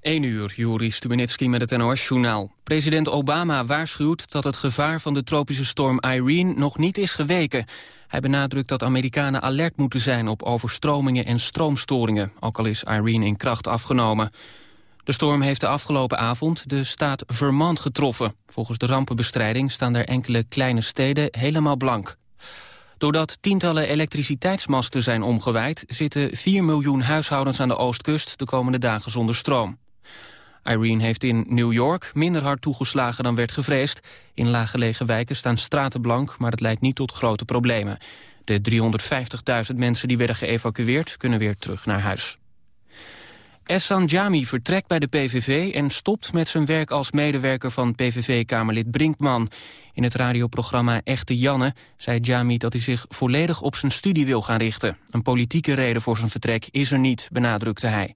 1 uur, Juri Stubenitski met het NOS-journaal. President Obama waarschuwt dat het gevaar van de tropische storm Irene nog niet is geweken. Hij benadrukt dat Amerikanen alert moeten zijn op overstromingen en stroomstoringen, ook al is Irene in kracht afgenomen. De storm heeft de afgelopen avond de staat Vermont getroffen. Volgens de rampenbestrijding staan er enkele kleine steden helemaal blank. Doordat tientallen elektriciteitsmasten zijn omgewaaid... zitten 4 miljoen huishoudens aan de oostkust de komende dagen zonder stroom. Irene heeft in New York minder hard toegeslagen dan werd gevreesd. In laaggelegen wijken staan straten blank, maar dat leidt niet tot grote problemen. De 350.000 mensen die werden geëvacueerd kunnen weer terug naar huis. Essan Jami vertrekt bij de PVV en stopt met zijn werk als medewerker van PVV-kamerlid Brinkman. In het radioprogramma Echte Janne zei Jami dat hij zich volledig op zijn studie wil gaan richten. Een politieke reden voor zijn vertrek is er niet, benadrukte hij.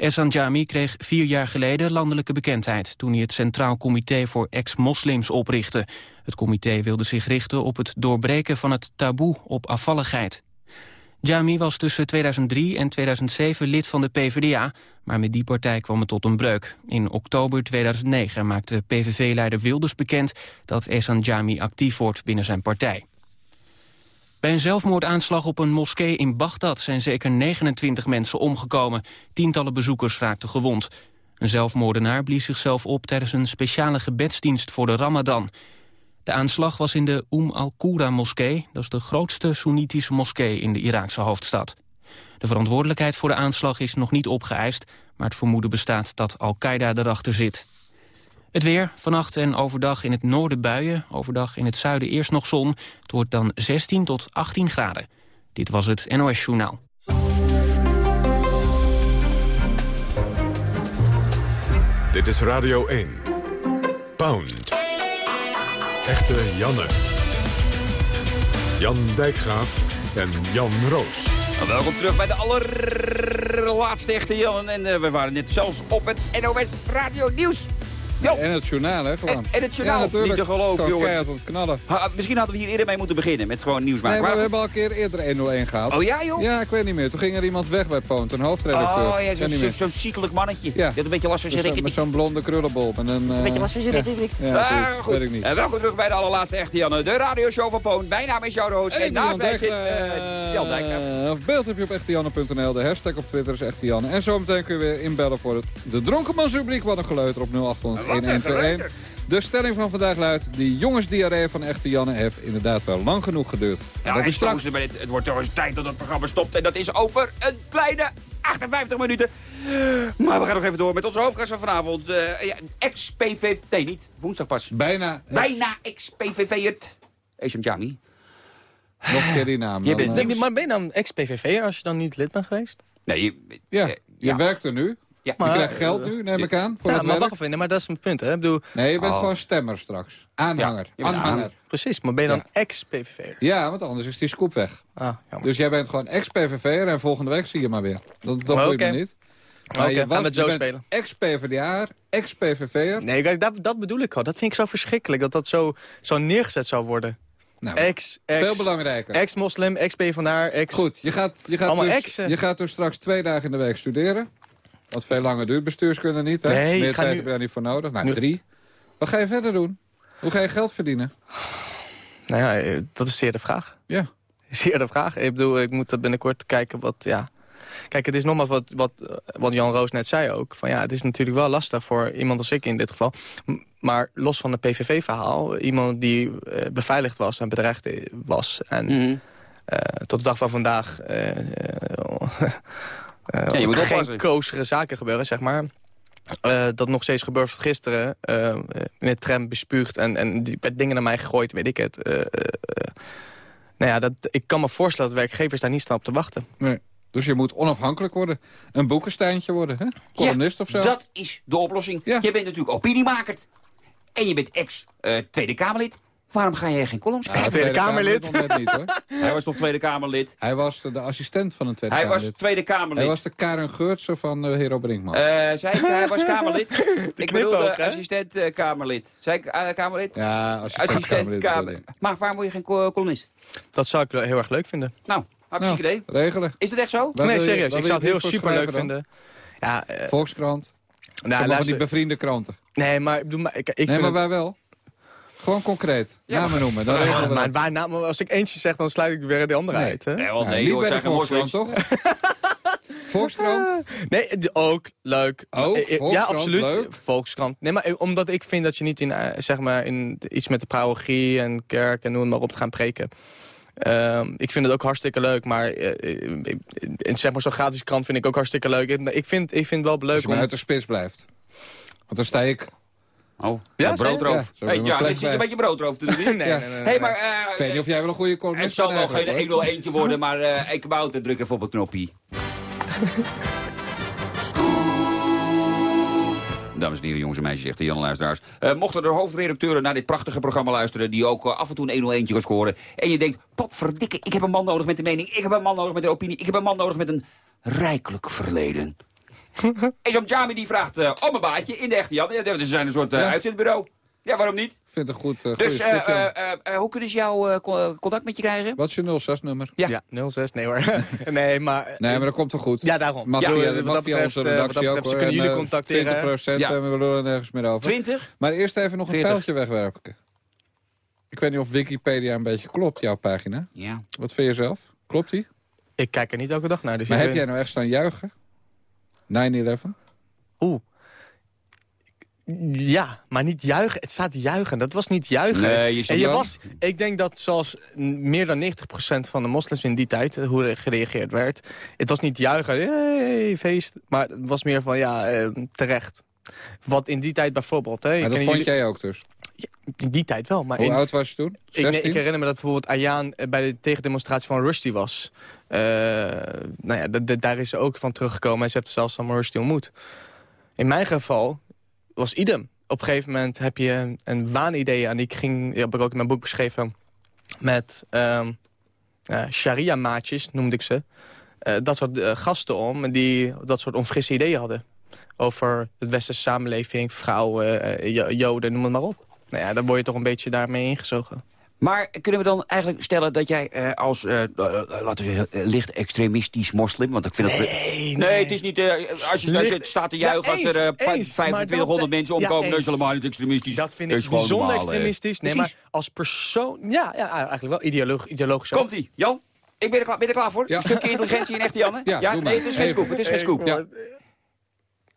Essan Jami kreeg vier jaar geleden landelijke bekendheid... toen hij het Centraal Comité voor Ex-Moslims oprichtte. Het comité wilde zich richten op het doorbreken van het taboe op afvalligheid. Jami was tussen 2003 en 2007 lid van de PvdA, maar met die partij kwam het tot een breuk. In oktober 2009 maakte PVV-leider Wilders bekend dat Ehsan Jami actief wordt binnen zijn partij. Bij een zelfmoordaanslag op een moskee in Bagdad zijn zeker 29 mensen omgekomen. Tientallen bezoekers raakten gewond. Een zelfmoordenaar blies zichzelf op tijdens een speciale gebedsdienst voor de Ramadan. De aanslag was in de Umm al-Qura-moskee. Dat is de grootste Soenitische moskee in de Iraakse hoofdstad. De verantwoordelijkheid voor de aanslag is nog niet opgeëist... maar het vermoeden bestaat dat Al-Qaeda erachter zit. Het weer, vannacht en overdag in het noorden buien. Overdag in het zuiden eerst nog zon. Het wordt dan 16 tot 18 graden. Dit was het NOS Journaal. Dit is Radio 1. Pound. Echte Janne. Jan Dijkgraaf en Jan Roos. Welkom terug bij de allerlaatste Echte Jan. En uh, we waren net zelfs op het NOS Radio Nieuws. Jo. En het journaal, hè, gewoon. En, het journaal, ja, niet te geloven, jongen. knallen. Ha, misschien hadden we hier eerder mee moeten beginnen, met gewoon nieuws maken. Nee, maar we hebben al een keer eerder 101 gehaald. Oh ja, joh? Ja, ik weet niet meer. Toen ging er iemand weg bij Poont, een hoofdredacteur. Oh ja, zo'n zo, ziekelijk mannetje. Ja. Had een beetje last van zijn Met zo'n blonde krullenbol. En een, uh... beetje last van zijn. Ja, ja ah, goed. Weet ik niet. En welkom terug bij de allerlaatste echte Janne, de radioshow van Poont. Mijn naam is Jan Roos en, en naast mij zit uh, Jan Dijkgraaf. Of beeld heb je op echtejanne.nl, de hashtag op Twitter is Echte Janne. En zometeen kun je weer inbellen voor het de Dronkenmansrubriek. Wat een geleuter op 0800 1121. De stelling van vandaag luidt... die jongensdiarree van echte Janne heeft inderdaad wel lang genoeg geduurd. Ja, dat is straks... het, het wordt toch eens tijd dat het programma stopt. En dat is over een kleine 58 minuten. Maar we gaan nog even door met onze hoofdgast van vanavond. Uh, ja, Ex-PVV... Nee, niet. Woensdag pas. Bijna. Bijna ex-PVV-ert. Esham Jami. Nog een keer die naam. Je bent, denk, maar ben je dan ex-PVV als je dan niet lid bent geweest? Nee, je, ja, je ja. werkt er nu. Ja. Maar, je krijgt geld nu, neem ik aan, voor ja, het maar werk. wacht even, maar dat is mijn punt. Hè? Ik bedoel, nee, je bent oh. gewoon stemmer straks. Aanhanger. Ja, Aanhanger. Precies, maar ben je dan ex-PVV'er? Ja, want anders is die scoop weg. Ah, dus jij bent gewoon ex-PVV'er en volgende week zie je maar weer. Dat, dat moet je niet. Oké, okay, gaan we het zo spelen. Ex-PVDA, ex-PVV'er. Nee, kijk, dat, dat bedoel ik al. Dat vind ik zo verschrikkelijk, dat dat zo, zo neergezet zou worden. Nou, ex, ex, veel belangrijker. Ex-moslim, ex-PVDA, ex... Goed, je gaat, je, gaat dus, je gaat dus straks twee dagen in de week studeren. Wat veel langer duurt bestuurskunde niet. Hè? Nee, Meer tijd nu... heb je daar niet voor nodig. Nou, drie. Wat ga je verder doen? Hoe ga je geld verdienen? Nou ja, eh, dat is zeer de vraag. Ja. Zeer de vraag. Ik bedoel, ik moet dat binnenkort kijken wat, ja... Kijk, het is nogmaals wat, wat, wat Jan Roos net zei ook. Van ja, het is natuurlijk wel lastig voor iemand als ik in dit geval. Maar los van het PVV-verhaal, iemand die uh, beveiligd was en bedreigd was... en mm -hmm. uh, tot de dag van vandaag uh, ja, je moet geen kozere zaken gebeuren, zeg maar. Uh, dat nog steeds gebeurt gisteren. Uh, in het tram bespuugd en, en die werd dingen naar mij gegooid, weet ik het. Uh, nou ja, dat, ik kan me voorstellen dat werkgevers daar niet staan op te wachten. Nee. Dus je moet onafhankelijk worden. Een boekensteintje worden, hè? Columnist ja, of zo. dat is de oplossing. Ja. Je bent natuurlijk opiniemaker. En je bent ex-Tweede Kamerlid. Waarom ga je geen columns schrijven? Tweede Kamerlid. Hij was toch Tweede Kamerlid? Hij was de assistent van een Tweede hij Kamerlid. Hij was Tweede Kamerlid. Hij was de Karen Geurtsen van uh, Hero Brinkman. Uh, zei ik, hij was Kamerlid? ik bedoel assistent uh, Kamerlid. Zei ik uh, Kamerlid? Ja, assistent, assistent Kamerlid. Maar waarom word je geen columnist? Dat zou ik heel erg leuk vinden. Nou, hartstikke nou, idee. Regelen. Is dat echt zo? nee, serieus. Ik zou het heel super leuk vinden. Ja, Volkskrant. Maar van die bevriende kranten. nee, maar, ik bedoel, maar ik, ik nee, vind maar wij wel. Gewoon concreet. Ja, Namen noemen. Dan Ja, maar waar, nou, maar als ik eentje zeg, dan sluit ik weer de andere Nee. uit. Hè? Nee, wel, Ja, nee, niet hoor, bij het de zijn geen Volkskrant, toch? Volkskrant? Nee, ook leuk. Ook? Eh, eh, Ja, absoluut. leuk. Volkskrant. Nee, maar eh, omdat ik vind dat je niet in, zeg maar, in iets met de parochie en kerk en noem maar op te gaan preken. Ehm, ik vind het ook hartstikke leuk, maar in zeg maar zo'n gratis krant vind ik ook hartstikke leuk. Ik, ik vind, ik vind het wel Als leuk je maar om... uit de spits blijft. Want dan sta ik... Oh, Ja, ja, broodroof. Ja, hey, doen we ja, plek dit zit je een beetje broodroof te doen. nee, nee, Ja. nee, nee, hey, maar... eh, Ik weet niet of jij wel een goede columnist Het zal wel geen eigenlijk, hoor. 1 eentje worden, maar eh ik kabouter, druk even op het knoppie. Dames en heren, jongens en meisjes, zegt de Jan Luisteraars. Eh, mochten er hoofdredacteuren naar dit prachtige programma luisteren... die ook af en toe een 101 kan scoren... en je denkt, potverdikke, ik heb een man nodig met de mening... ik heb een man nodig met de opinie... ik heb een man nodig met een rijkelijk verleden. Ezam Jami die vraagt eh, om een baatje in de echte Jan. Ja, Ze zijn een soort eh, Ja. uitzendbureau. Ja, waarom niet? Ik vind het een goed, uh, Dus eh, eh, eh, eh, hoe kunnen ze jou eh, co- contact met je krijgen? Wat is je 06-nummer? Ja. Ja, 06, nee hoor. nee, maar... Nee, maar dat komt wel goed. Ja, daarom. Mag Ja, via, wat via onze redactie dat ook. ze kunnen En, jullie contacteren, 20 procent Ja. en we lullen nergens meer over. 20? Maar eerst even nog een 40. vuiltje wegwerpen. Ik weet niet of Wikipedia een beetje klopt, jouw pagina. Ja. Wat vind je zelf? Klopt die? Ik kijk er niet elke dag naar. Dus Maar heb jij nou echt staan juichen? 9-11? Oeh. Ja, maar niet juichen. Het staat juichen. Dat was niet juichen. Nee, je en je wel- was, ik denk dat zoals meer dan 90% van de moslims in die tijd, eh, hoe er gereageerd werd, het was niet juichen, hey, feest, maar het was meer van, ja, eh, terecht. Wat in die tijd bijvoorbeeld, hè, Maar dat vond jullie- jij ook dus. in die tijd wel, maar Hoe in, oud was je toen? ik, nee, 16? ik herinner me dat bijvoorbeeld Ayaan eh, bij de tegendemonstratie van Rushdie was. Eh, nou ja, daar is ze ook van teruggekomen en ze heeft zelfs Salman Rushdie ontmoet. In mijn geval was idem. Op een gegeven moment heb je een waanidee aan. Ik ging, die heb ik ook in mijn boek beschreven, met ehm, eh, sharia-maatjes, noemde ik ze. Eh, dat soort eh, gasten om, die dat soort onfrisse ideeën hadden. Over het westerse samenleving, vrouwen, jo- joden, noem het maar op. Nou ja, dan word je toch een beetje daarmee ingezogen. Maar kunnen we dan eigenlijk stellen dat jij eh, als, eh, eh, laten we zeggen, licht extremistisch moslim... want ik vind dat... Nee, Nee, het is niet... eh, als je daar Licht- zit, staat te juichen Ja, als er eh, eens, pa- eens. 2500 Maar dat- mensen ja, omkomen... dat is eens. helemaal niet extremistisch. Dat vind ik is bijzonder normaal, extremistisch. Nee, Precies. maar als persoon... Ja, ja eigenlijk wel. Ideoloog, ideologisch. Komt-ie. Jan, ik ben er, klaar, ben er klaar voor? Ja. Een stukje intelligentie in echte Janne? Ja, nee, maar. het is geen scoop. Het is geen scoop. Ja.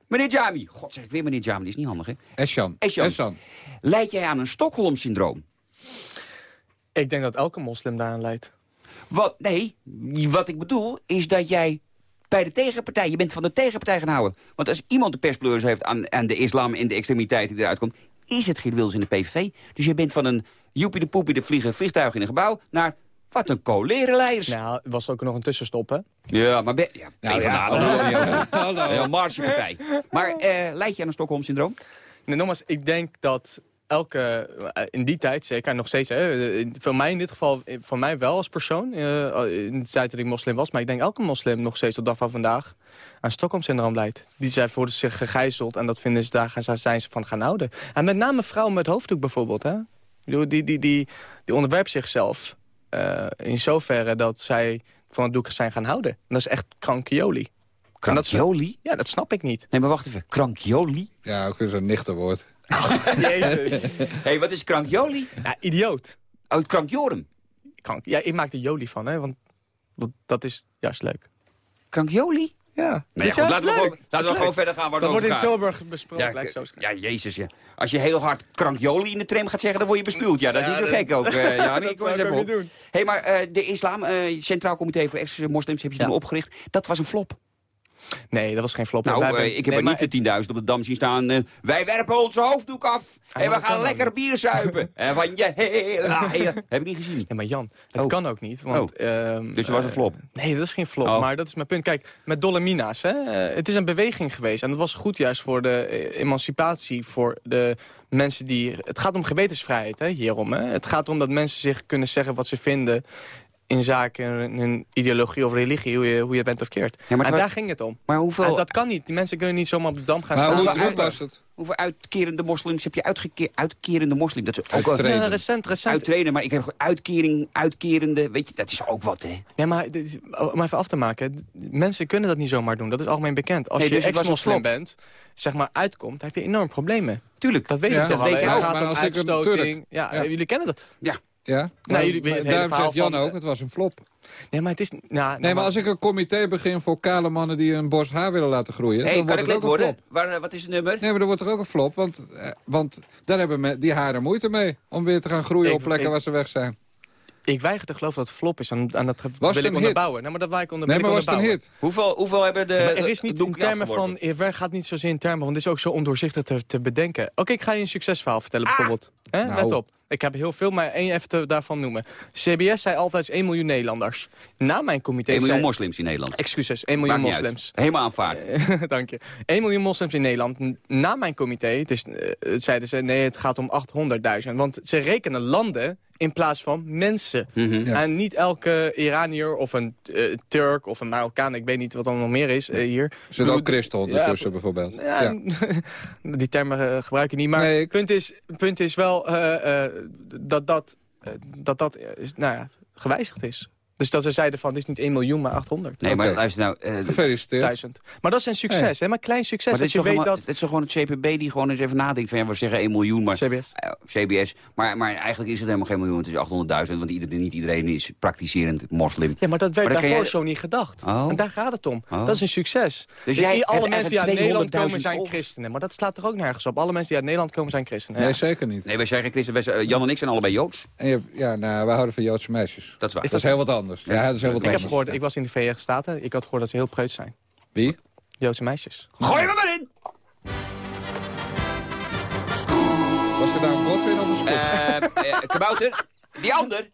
Meneer Jami. God, zeg ik weer meneer Jami. Die is niet handig, hè? Esjan. Esjan. Esjan. Leid jij aan een Stockholm-syndroom? Ik denk dat elke moslim daaraan leidt. Wat, nee, wat ik bedoel is dat jij bij de tegenpartij, je bent van de tegenpartij gaan houden. Want als iemand de perspleurs heeft aan, aan de islam en de extremiteit die eruit komt, is het Geert Wilders in de PVV. Dus je bent van een joepie de poepie de vliegen vliegtuig in een gebouw naar wat een colerenleiders. Nou, er was ook nog een tussenstop, hè? Ja, maar ben, ja, Nou ja, hallo. ook. Hallo. Een margepartij. Maar eh leid je aan een Stockholm-syndroom? Nee, nogmaals, ik denk dat elke, eh, in die tijd zeker, en nog steeds, hè, eh, voor mij in dit geval, eh, voor mij wel als persoon, eh, in de tijd dat ik moslim was, maar ik denk elke moslim nog steeds tot dag van vandaag aan Stockholm-syndroom leidt. Die zijn worden zich gegijzeld en dat vinden ze, daar gaan- zijn ze van gaan houden. En met name vrouwen met hoofddoek bijvoorbeeld, hè. Bedoel, Die, die, die, die onderwerpt zichzelf eh, in zoverre dat zij van het doek zijn gaan houden. En dat is echt krankjoli. Krankioli? Ja, dat snap ik niet. Nee, maar wacht even. Krankioli? Ja, ook weer zo'n nichterwoord. Jezus. Hé, hey, wat is krankioli? ja, idioot. Oh, krankjorum. Krank. Ja, ik maak er jolie van, hè, want dat, dat is juist leuk. Krankjoli? Ja, Nee, goed, juist laten we, leuk. gewoon, laten we gewoon verder gaan waar het Dat wordt in. Tilburg besproken, Ja, lijkt zo. k- ja, jezus, ja. Als je heel hard krankjoli in de tram gaat zeggen, dan word je bespuwd. Ja, dat is Ja, niet zo gek ook. eh, ja, dat ik even op. doen. hey, maar eh, de islam, eh, Centraal Comité voor Ex-Moslims, heb je Ja. toen opgericht. Dat was een flop. Nee, dat was geen flop. Nou, eh, hebben- ik heb nee, er maar niet de 10.000 op de dam zien staan. eh, wij werpen onze hoofddoek af. en we dat gaan lekker bier zuipen. en van je hele- Heb ik niet gezien. Ja, maar Jan, het Oh. kan ook niet. Want, ehm, Dus het was een eh, flop? nee, dat is geen flop. Oh. Maar dat is mijn punt. Kijk, met Dolle Mina's. Hè, eh, het is een beweging geweest. En dat was goed juist voor de eh, emancipatie. Voor de mensen die... Het gaat om gewetensvrijheid hè, hierom. Hè. Het gaat erom dat mensen zich kunnen zeggen wat ze vinden... in zaken een ideologie of religie, hoe je, hoe je bent of keert. Ja, maar en daar ging het om. Maar hoeveel, En dat kan niet. Die mensen kunnen niet zomaar op de dam gaan Maar staan. hoe, hoeveel hoe was het? hoeveel uitkerende moslims heb je uitgeke- uitkerende moslims? Dat is ook Uittreden. Ja, recent, recent. uittreden, maar ik heb uitkering, uitkerende, weet je, dat is ook wat, hè? Nee, maar is- om even af te maken. Mensen kunnen dat niet zomaar doen. Dat is algemeen bekend. Als Nee, je dus ex-moslim bent, zeg maar uitkomt, dan heb je enorm problemen. Tuurlijk. Dat weet Ja, je toch dat weet wel. je Het ook. gaat Maar om ik uitstoting. Ja. jullie kennen dat. Ja, Nou, jullie het hele daarom zegt Jan van- ook, het was een flop. Nee, maar het is... Nou, Nee, maar als ik een comité begin voor kale mannen die een borst haar willen laten groeien... Hé, dan wordt het ook een flop. Waar, wat is het nummer? Nee, maar dan wordt er ook een flop, want, eh, want daar hebben me, die haren moeite mee... om weer te gaan groeien Ik- op plekken ik- waar ze weg zijn. Ik weiger te geloven dat het flop is. En, en dat Was wil het ik onderbouwen. Nee, maar dat wil ik onder, Nee, maar was het een hit? Hoeveel, hoeveel hebben de... Ja, er is het niet in termen van... Het gaat niet zozeer in termen van... Dit is ook zo ondoorzichtig te, te bedenken. Oké, ik ga je een succesverhaal vertellen bijvoorbeeld. Hè? Nou. Let op. Ik heb heel veel, maar één even te- daarvan noemen. CBS zei altijd 1 miljoen Nederlanders. Na mijn comité 1 miljoen zei- moslims in Nederland. Excuses, 1 miljoen Maakt niet uit. moslims. Helemaal aanvaard. Dank je. 1 miljoen moslims in Nederland. Na mijn comité het is, eh, zeiden ze... nee, het gaat om 800.000. Want ze rekenen landen in plaats van mensen. Mhm. Ja. En niet elke Iranier of een eh, Turk of een Marokkaan... ik weet niet wat er nog meer is eh, hier. Er zit ook Bedoel, christen ondertussen bijvoorbeeld. Ja, Ja. die termen gebruik ik niet. Maar Nee, het ik- punt, is, punt is wel eh, eh, dat dat, eh, dat, dat is, nou ja, gewijzigd is. Dus dat ze zeiden van, het is niet 1 miljoen, maar 800. Nee, maar luister nou... eh, Gefeliciteerd. Duizend. Maar dat is een succes, hè? Maar klein succes. maar dit dat is, je weet gewoon, dat... het is toch gewoon het CPB die gewoon eens even nadenkt van... Ja, we zeggen 1 miljoen, maar... CBS. eh, CBS. Maar, maar eigenlijk is het helemaal geen miljoen, het is 800.000. Want iedereen, niet iedereen is praktiserend moslim. Ja, maar dat werd Maar daarvoor jij- zo niet gedacht. Oh. En daar gaat het om. Oh. Dat is een succes. Dus Die- jij alle mensen die uit Nederland komen 200.000 zijn christenen. Maar dat slaat er ook nergens op. Alle mensen die uit Nederland komen zijn christenen. Nee, Ja. zeker niet. Nee, wij zijn geen christen. Wij zijn, eh, Jan en ik zijn allebei Joods. En je, ja, nou, wij houden van Joodse meisjes. Dat is waar. Dat is heel wat anders. Ja, dat is heel wat Ik heb gehoord, ik was in de Verenigde Staten. Ik had gehoord dat ze heel preuts zijn. Wie? Joodse meisjes. Gooi me maar in! Was er nou een Godwin of een Schot? Eh, eh, kabouter, die ander.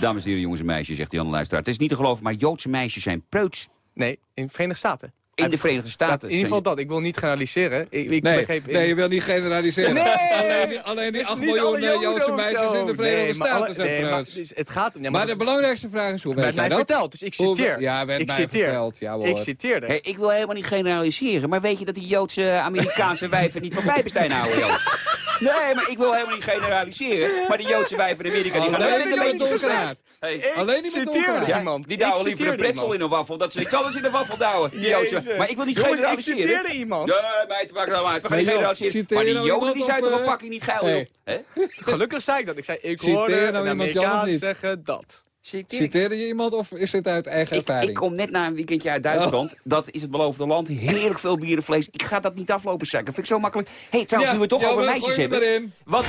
Dames en heren, jongens en meisjes, zegt Jan de Luisteraar. Het is niet te geloven, maar Joodse meisjes zijn preuts. Nee, in de Verenigde Staten. In de Verenigde Dat, Staten. in ieder geval dat. Ik wil niet generaliseren. Ik, ik Nee, begreep... nee, je wil niet generaliseren. Nee! alleen, die- alleen die Dus 8 niet miljoen alle eh, Joodse meisjes in de Verenigde Nee, Staten alle- zijn nee, maar dus het gaat om... Ja, Maar maar de belangrijkste vraag is, hoe weet werd mij dat? verteld, dus ik Hoe- citeer. Ja, werd ik mij citeer. verteld. Ja, hoor. Ik citeerde. Hey, ik wil helemaal niet generaliseren, maar weet je dat die Joodse Amerikaanse wijven niet van Bijbestijn houden, Jan? Nee, maar ik wil helemaal niet generaliseren, maar die Joodse wijven in Amerika die gaan Alleen net die een beetje. Hey. Ik Alleen die met. Ja, iemand. die Ik douwen liever een pretzel iemand. in een wafel, dat ze niks anders in de wafel douwen. Die Joodse. Maar ik wil niet Jongens, ik generaliseren. citeerde iemand. Nee, meid, maak nou uit. We gaan Maar niet generaliseren. citeer Maar die nou Joden die zijn toch een eh, pakje niet geil, hey. joh. Hè? Gelukkig zei ik dat. Ik zei, ik Citeer hoorde nou een Amerikaan niet? zeggen dat. Citeer ik- Citeerde je iemand of is dit uit eigen Ik, ervaring? ik kom net na een weekendje uit Duitsland. Dat is het beloofde land. Heerlijk veel bierenvlees. Ik ga dat niet aflopen zakken. Vind ik zo makkelijk. Hé, hey, trouwens, Ja, nu we het toch ja, over meisjes hebben. erin. Wat?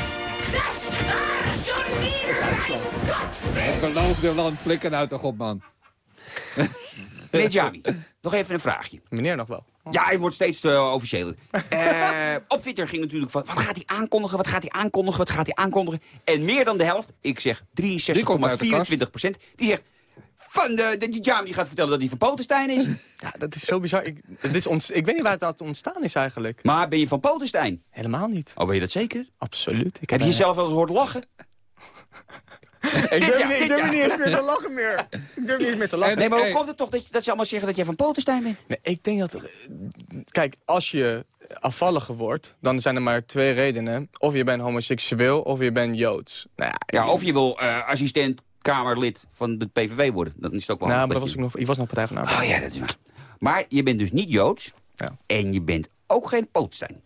Het beloofde land, flikker nou toch op, man. Meneer Jami, nog even een vraagje. Meneer nog wel. Ja, hij wordt steeds uh, officiëler. Eh, op Twitter ging natuurlijk van, wat gaat hij aankondigen, wat gaat hij aankondigen, wat gaat hij aankondigen. En meer dan de helft, ik zeg Die komt uit de 63,24 procent, die zegt... Van de, de, die Jami gaat vertellen dat hij van Potenstein is. Ja, dat is zo bizar. Ik, het is ont, ik weet niet waar het uit ontstaan is eigenlijk. Maar ben je van Potenstein? Helemaal niet. Oh, ben je dat zeker? Absoluut. Ik Heb je een- jezelf wel eens hoord lachen? Ik durf, niet, ik durf niet eens meer te lachen meer. Ik durf niet eens meer te lachen. Nee, maar hoe komt het toch dat, je, dat ze allemaal zeggen dat jij van Potenstein bent? Nee, ik denk dat... Kijk, als je afvalliger wordt, dan zijn er maar twee redenen. Of je bent homoseksueel, of je bent Joods. Nou ja, Ja, of je wil eh, assistent Kamerlid van de PVV worden. Dan is het ook wel Nou, maar dat dat was ik, nog, ik was nog Partij van je- Arbeid. Oh ja, dat is waar. Maar je bent dus niet Joods. Ja. En je bent ook geen Potenstein.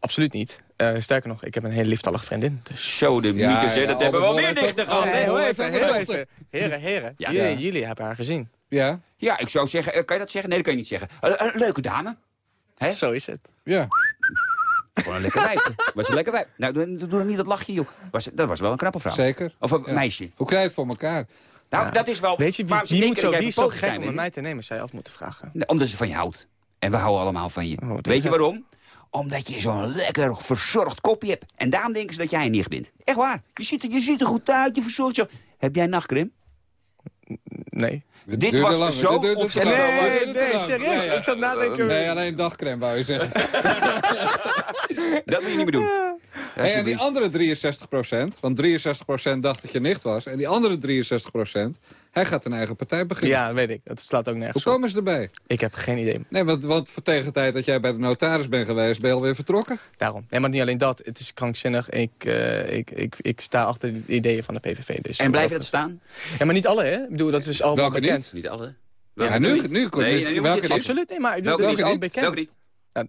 Absoluut niet. Eh, sterker nog, ik heb een hele lieftallige vriendin. Dus... Zo de Ja, mythes, hè. ja, Dat hebben we meer Bolle dichter gehad. Oh, hè. heel even, even. Heren, heren. Ja. jullie, Ja. jullie hebben haar gezien. Ja, Ja, ik zou zeggen, eh, kan je dat zeggen? Nee, dat kan je niet zeggen. Eh, leuke dame. Hè? Zo is het. ja. Gewoon een lekker wijf. Was een lekker wijf. Nou, doe, doe dan niet dat lachje, joh. Was, dat was wel een knappe vrouw. Zeker. Of een Ja. meisje. Hoe krijg je het voor elkaar? Nou, Ja. dat is wel... Weet je, wie, wie, denken moet dat zo, wie is zo gek om mij te nemen, zou je af moeten vragen. Nee, Omdat ze van je houdt. En we houden allemaal van je. Oh, Weet je waarom? Omdat je zo'n lekker verzorgd kopje hebt. En daarom denken ze dat jij een nicht bent. Echt waar. Je ziet, er, je ziet er goed uit, je verzorgt zo. Heb jij nachtcreme? Nee. Het Dit was lang, zo ontzettend-. Nee, nee, lang. serieus. Ja, ja. Ik zat nadenken. Nee, alleen dagcreme wou je zeggen. Dat moet je niet meer doen. Hey, en die andere 63% want 63% dacht dat je nicht was. En die andere 63 hij gaat een eigen partij beginnen. Ja, weet ik. Dat slaat ook Hoe nergens op. komen ze erbij? Ik heb geen idee. Nee, want, want voor tegen de tijd dat jij bij de notaris bent geweest... ben je alweer vertrokken? Daarom. Nee, maar niet alleen dat. Het is krankzinnig. Ik, eh, ik, ik, ik sta achter de ideeën van de PVV. Dus En blijven dat staan? Ja, maar niet alle, hè? Ik bedoel, dat is allemaal Welke bekend. niet? Niet alle. Ja, nu, nu, nu, Nee, je welke niet? Absoluut, nee, maar Welke dat is niet? al bekend. Welke niet?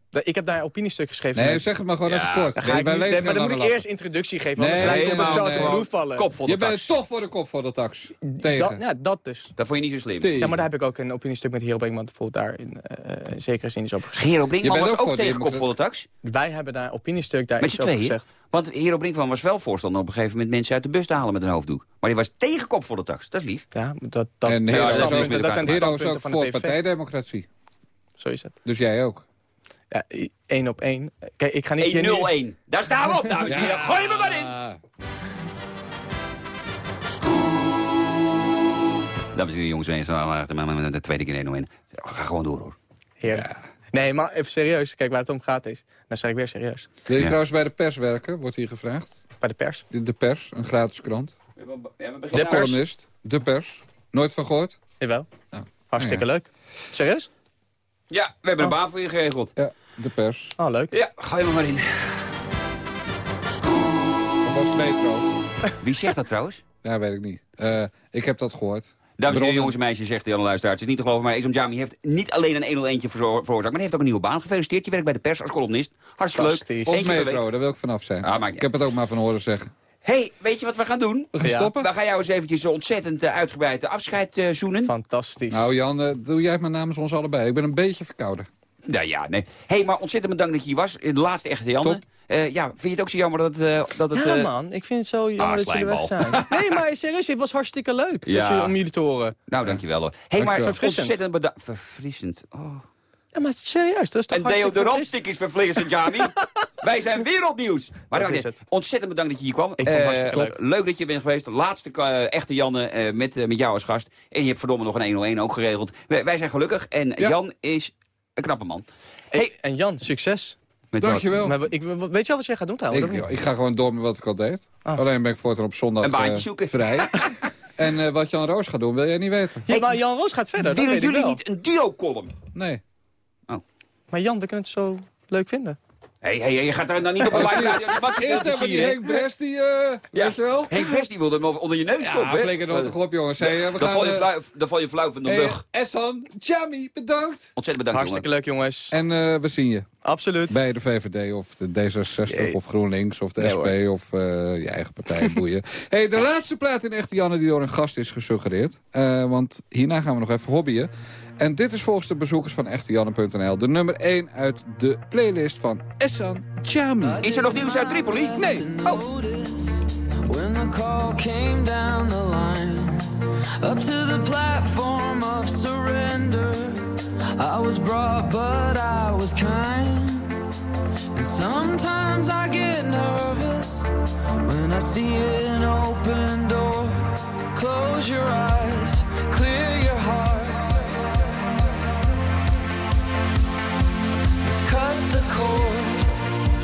Da- ik heb daar een opiniestuk geschreven. Nee, zeg het maar gewoon Ja, even kort. dan maar dan moet ik eerst introductie geven, want Nee, anders lijkt het op helemaal hetzelfde nee. bloed vallen. Kop voor Je de bent tax. toch voor de kop voor de tax. Tegen. Dat, ja, dat dus. Dat vond je niet zo slim. Ja, maar daar heb ik ook een opiniestuk met Hero Brinkman bijvoorbeeld daar in uh, zekere zin is over. Hero Je Brinkman bent was ook ook voor tegen democratie. kopvolle tax. Wij hebben daar een opiniestuk daar Met iets over tweeën? gezegd. Want Hero Brinkman was wel voorstander op een gegeven moment mensen uit de bus te halen met een hoofddoek. Maar die was tegen kopvolle tax. Dat is lief. Ja, dat, dat, En Hero de dat zijn de Hero is standpunten ook van voor de PVV. partijdemocratie. Zo is het. Dus jij ook. Ja, i- één op één. Kijk, ik ga niet... hier nu- 1-0-1. Daar staan we op, dames en heren. Gooi me maar in. Dames en heren, jongens, maar de tweede keer 1-0-1. Ga gewoon door, hoor. Heerlijk. Nee, maar even serieus. Kijk, waar het om gaat is... Dan zeg ik weer serieus. Wil je Ja. trouwens bij de pers werken, wordt hier gevraagd. Bij de pers. De, de pers, een gratis krant. De Als pers? columnist. De pers. Nooit van gehoord? Jawel. Ja. Hartstikke Ja, ja. leuk. Serieus? Ja, we hebben een baan voor je geregeld. Ja, de pers. Oh, leuk. Ja, gooi me maar in. Of was het metro? Wie zegt dat trouwens? Ja, weet ik niet. Eh, ik heb dat gehoord. Dames en heren, jongens en meisjes, zegt de Jan Luisteraar. Het is niet te geloven, maar Ezom Jami heeft niet alleen een 101-eentje veroorzaakt... maar hij heeft ook een nieuwe baan. Gefeliciteerd, je werkt bij de pers als columnist. Hartstikke leuk. Of metro, daar wil ik vanaf zijn. Ah, ik heb het ook maar van horen zeggen. Hey, weet je wat we gaan doen? We gaan Ja. stoppen? We gaan jou eens eventjes ontzettend uh, uitgebreid afscheid eh, zoenen. Fantastisch. Nou Jan, eh, doe jij het maar namens ons allebei. Ik ben een beetje verkouden. Nou ja, nee. hey, maar ontzettend bedankt dat je hier was. In de laatste echte Janne. Eh, ja, vind je het ook zo jammer dat, eh, dat het... ja, man. Ik vind het zo jammer Ah, dat jullie weg zijn. Nee, maar serieus, het was hartstikke leuk Ja. dat jullie, om jullie te horen. nou, dankjewel hoor. hey, maar Dankjewel. Ontzettend bedankt. Verfrissend. Oh. Ja, maar serieus, dat is toch En hartstikke deodorantstik is Jami. Wij zijn wereldnieuws. Maar Dat is het. ontzettend bedankt dat je hier kwam. Ik vond het Eh, hartstikke leuk. dat je bent geweest. De laatste eh, echte Janne eh, met, met jou als gast. En je hebt verdomme nog een 101 ook geregeld. Wij, wij zijn gelukkig. En Ja. Jan is een knappe man. Hey, en Jan, succes. met? Dankjewel. Maar ik, weet je al wat jij gaat doen trouwens? Ik, ga gewoon door met wat ik al deed. Ah. Alleen ben ik voortaan op zondag Een baantje zoeken. vrij. en eh, wat Jan Roos gaat doen, wil jij niet weten. Ja, maar Jan Roos gaat verder, Willen jullie niet een duo-column? Nee. Maar Jan, we kunnen het zo leuk vinden. Hé, hey, hey, je gaat daar nou niet op een live radio. Wat we die Henk Brest, die, eh weet je wel? Henk Best die wilde hem onder je neus Ja, stoppen. hè? flikker nou toch op jongens. Hey, eh, we Dan gaan, val je eh, flauw- dan val je flauw van de hey, lucht. Essan, Chami, bedankt. Ontzettend bedankt, Hartstikke leuk, jongens. En eh, we zien je Absoluut. bij de VVD of de D66 Jee. of GroenLinks of de Nee, SP hoor. of eh, je eigen partij, boeien. hey, de laatste plaat in Echte Janne die door een gast is gesuggereerd. Eh, want hierna gaan we nog even hobbyen. En dit is volgens de bezoekers van echtejanne.nl de nummer 1 uit de playlist van Essan Chami. Is er nog nieuws uit Tripoli? Nee. Oh. When the call came down the line Up to the platform of surrender I was brought but I was kind And sometimes I get nervous When I see an open door Close your eyes, clear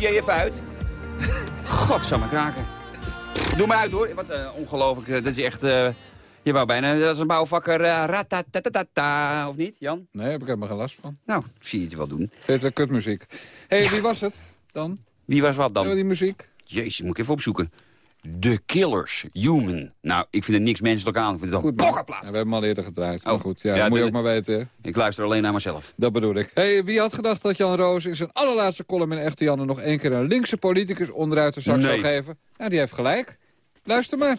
YMCA even uit? Godsamme kraken. Doe maar uit hoor. Wat eh, ongelooflijk. eh, dat is echt... eh, je wou bijna, dat is een bouwvakker uh, ratatatata, of niet, Jan? nee, heb ik helemaal geen last van. Nou, zie je het wel doen. Je het wel kutmuziek. Hé, hey, wie was het dan? Wie was wat dan? Oh, die muziek? Jezus, moet ik even opzoeken. The Killers, Human. Nou, ik vind er niks menselijk aan. Ik vind het bokkenplaat. Ja, we hebben hem al eerder gedraaid. Maar Oh. goed, ja, Ja, dat moet je ook maar weten. hè. Ik luister alleen naar mezelf. Dat bedoel ik. Hey, wie had gedacht dat Jan Roos in zijn allerlaatste column in Echte Janne... nog één keer een linkse politicus onderuit de zak zou Nee. geven? Nou, die heeft gelijk. Luister maar.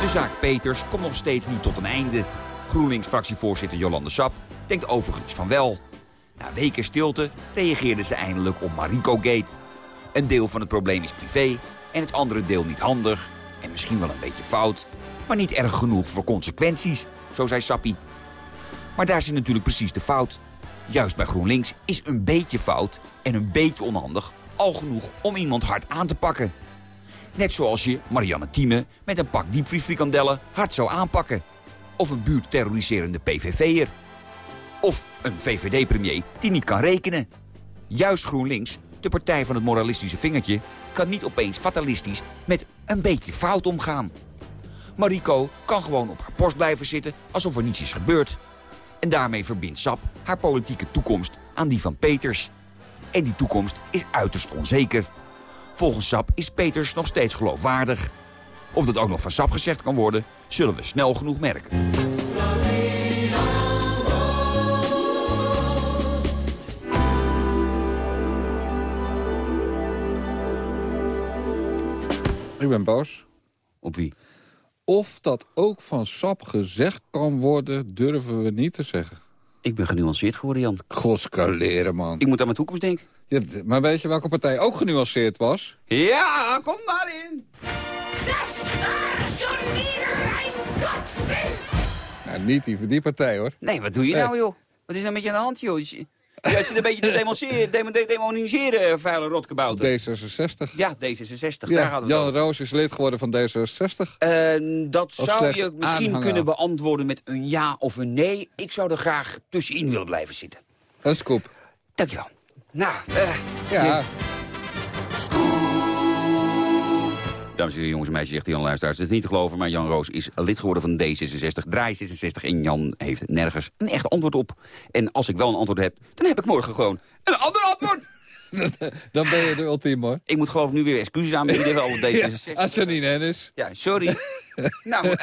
De zaak Peters komt nog steeds niet tot een einde. GroenLinks-fractievoorzitter Jolande Sap denkt overigens van wel. Na weken stilte reageerde ze eindelijk op Marico Gate. Een deel van het probleem is privé en het andere deel niet handig. En misschien wel een beetje fout, maar niet erg genoeg voor consequenties, zo zei Sappie. Maar daar zit natuurlijk precies de fout. Juist bij GroenLinks is een beetje fout en een beetje onhandig al genoeg om iemand hard aan te pakken. Net zoals je Marianne Thieme met een pak diepvriesfrikandellen hard zou aanpakken. Of een buurtterroriserende PVV'er. Of een VVD-premier die niet kan rekenen. Juist GroenLinks, de partij van het moralistische vingertje... kan niet opeens fatalistisch met een beetje fout omgaan. Mariko kan gewoon op haar post blijven zitten alsof er niets is gebeurd. En daarmee verbindt Sap haar politieke toekomst aan die van Peters. En die toekomst is uiterst onzeker. Volgens Sap is Peters nog steeds geloofwaardig. Of dat ook nog van Sap gezegd kan worden, zullen we snel genoeg merken. Ik ben boos. Op wie? Of dat ook van Sap gezegd kan worden, durven we niet te zeggen. Ik ben genuanceerd geworden, Jan. Godskaleren, man. Ik moet aan mijn toekomst denken. Ja, maar weet je welke partij ook genuanceerd was? Ja, kom maar in. Nou, niet die, die partij, hoor. Nee, wat doe je nou, joh? Wat is er met je aan de hand, joh? Jij zit een beetje te demonstreren, demo- de- demoniseren, vuile rotkabouter. D66. Ja, D66, daar Ja, gaat het Jan over. Roos is lid geworden van D66. Eh, dat Of zou je misschien aanhanger. kunnen beantwoorden met een ja of een nee. Ik zou er graag tussenin willen blijven zitten. Een scoop. Dankjewel. Nou, eh... Ja, Dames en heren, jongens en meisjes, zegt Jan Luisteraars. Het is niet te geloven, maar Jan Roos is lid geworden van D66, draai 66. En Jan heeft nergens een echt antwoord op. En als ik wel een antwoord heb, dan heb ik morgen gewoon een ander antwoord. dan ben je de ultiem, hoor. Ik moet geloof ik nu weer excuses aanbieden over D66. Als je niet hen is. Ja, sorry. nou, eh,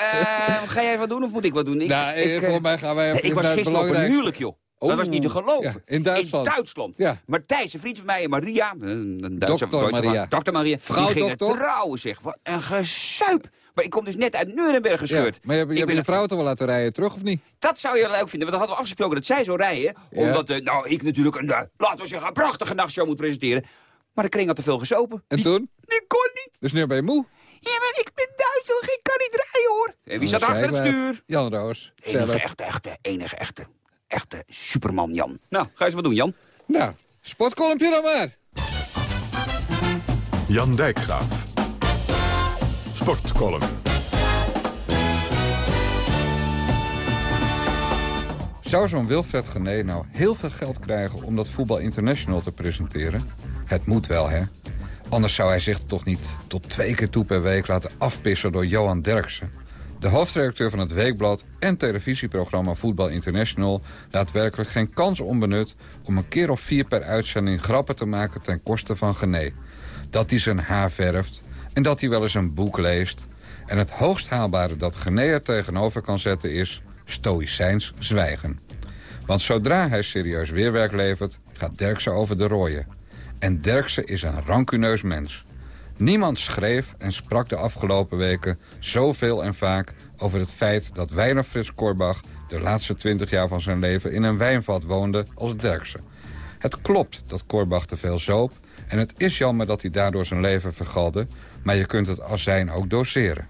ga jij wat doen of moet ik wat doen? Ik, nou, ik, eh, voor mij gaan wij nee, even ik was gisteren op een huwelijk, joh. Dat was niet te geloven. Ja, in Duitsland. In Duitsland. Ja. Een vriend van mij, en Maria. Een Duitse, Dokter Maria. Dokter Maria. Vrouw die gingen dokter? trouwen, zeg. Wat een gesuip. Maar ik kom dus net uit Nuremberg Ja, gescheurd. maar je, hebt- je Ik hebt ben je een- vrouw toch wel laten rijden terug, of niet? Dat zou je leuk vinden, want dan hadden we afgesproken dat zij zou rijden. Omdat, eh, nou, ik natuurlijk een, eh, laten we zeggen, een prachtige nachtshow moet presenteren. Maar de kring had te veel gesopen. En Die- toen? Die kon niet. Dus nu ben je moe. Ja, maar ik ben duizelig, ik kan niet rijden, hoor. En wie zat Dat achter het stuur? Jan Roos. Enige echte, echte, enige echte, echte superman Jan. Nou, ga eens wat doen, Jan. Nou, sportkolompje dan maar. Jan Dijkgraaf. Sportcolumn. Zou zo'n Wilfred Gené nou heel veel geld krijgen om dat Voetbal International te presenteren? Het moet wel, hè? Anders zou hij zich toch niet tot twee keer toe per week laten afpissen door Johan Derksen. De hoofdredacteur van het weekblad en televisieprogramma Voetbal International... laat werkelijk geen kans onbenut om een keer of vier per uitzending grappen te maken ten koste van Gené. Dat hij zijn haar verft en dat hij wel eens een boek leest. En het hoogst haalbare dat Gené er tegenover kan zetten is stoïcijns zwijgen. Want zodra hij serieus weerwerk levert, gaat Derksen over de rooien. En Derksen is een rancuneus mens. Niemand schreef en sprak de afgelopen weken zoveel en vaak over het feit dat Weiler Frits Korbach de laatste twintig jaar van zijn leven in een wijnvat woonde als Derksen. Het klopt dat Korbach te veel zoop en het is jammer dat hij daardoor zijn leven vergalde, maar je kunt het azijn ook doseren.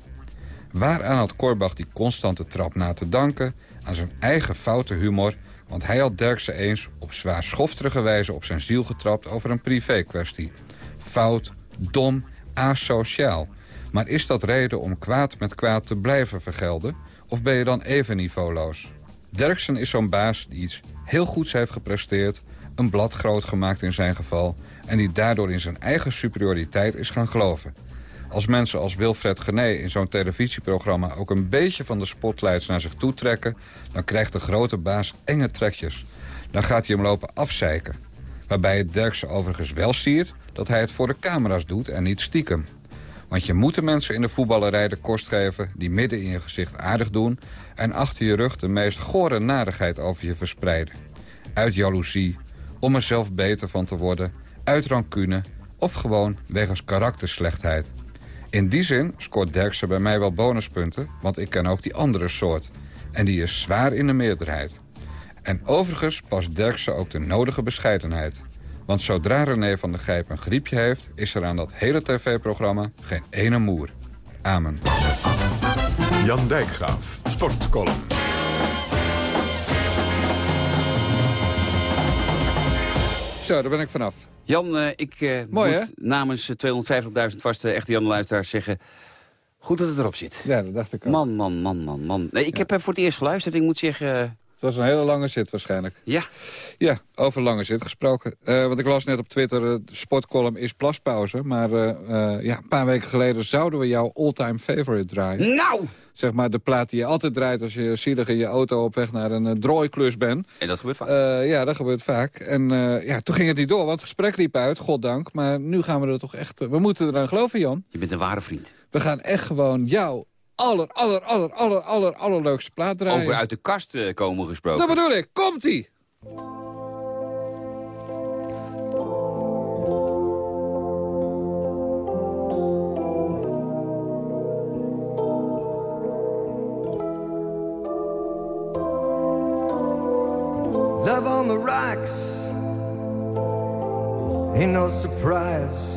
Waaraan had Korbach die constante trap na te danken? Aan zijn eigen foute humor, want hij had Derksen eens op zwaar schofterige wijze op zijn ziel getrapt over een privé-kwestie. Fout, dom, asociaal. Maar is dat reden om kwaad met kwaad te blijven vergelden? Of ben je dan even niveauloos? Derksen is zo'n baas die iets heel goeds heeft gepresteerd... een blad groot gemaakt in zijn geval... en die daardoor in zijn eigen superioriteit is gaan geloven. Als mensen als Wilfred Gené in zo'n televisieprogramma... ook een beetje van de spotlights naar zich toe trekken... dan krijgt de grote baas enge trekjes. Dan gaat hij hem lopen afzeiken. Waarbij het overigens wel siert dat hij het voor de camera's doet en niet stiekem. Want je moet de mensen in de voetballerij de kost geven... die midden in je gezicht aardig doen... en achter je rug de meest gore narigheid over je verspreiden. Uit jaloezie, om er zelf beter van te worden... uit rancune of gewoon wegens karakterslechtheid. In die zin scoort Derksen bij mij wel bonuspunten... want ik ken ook die andere soort. En die is zwaar in de meerderheid. En overigens past Derksen ook de nodige bescheidenheid. Want zodra René van der Gijp een griepje heeft... is er aan dat hele tv-programma geen ene moer. Amen. Jan Dijkgraaf, Sportcolumn. Zo, daar ben ik vanaf. Jan, eh, ik eh, Mooi, moet hè? namens eh, 250.000 vaste echte Jan-luisteraars zeggen... Goed dat het erop zit. Ja, dat dacht ik ook. Man, man, man, man, man. Nee, ik heb eh, voor het eerst geluisterd. Ik moet zeggen, eh, Het was een hele lange zit waarschijnlijk. ja, Ja, over lange zit gesproken. Eh, want ik las net op Twitter, de sportcolumn is plaspauze. Maar eh, ja, een paar weken geleden zouden we jouw all-time favorite draaien. nou! Zeg maar de plaat die je altijd draait als je zielig in je auto op weg naar een uh, drooiklus bent. En dat gebeurt vaak. Ja, dat gebeurt vaak. En ja, toen ging het niet door, want het gesprek liep uit, goddank. Maar nu gaan we er toch echt... we moeten eraan geloven, Jan. Je bent een ware vriend. We gaan echt gewoon jouw aller, aller, aller, aller, aller, allerleukste plaat draaien. Over uit de kast eh, komen gesproken. Dat bedoel ik. Komt-ie! Love on the rocks ain't no surprise.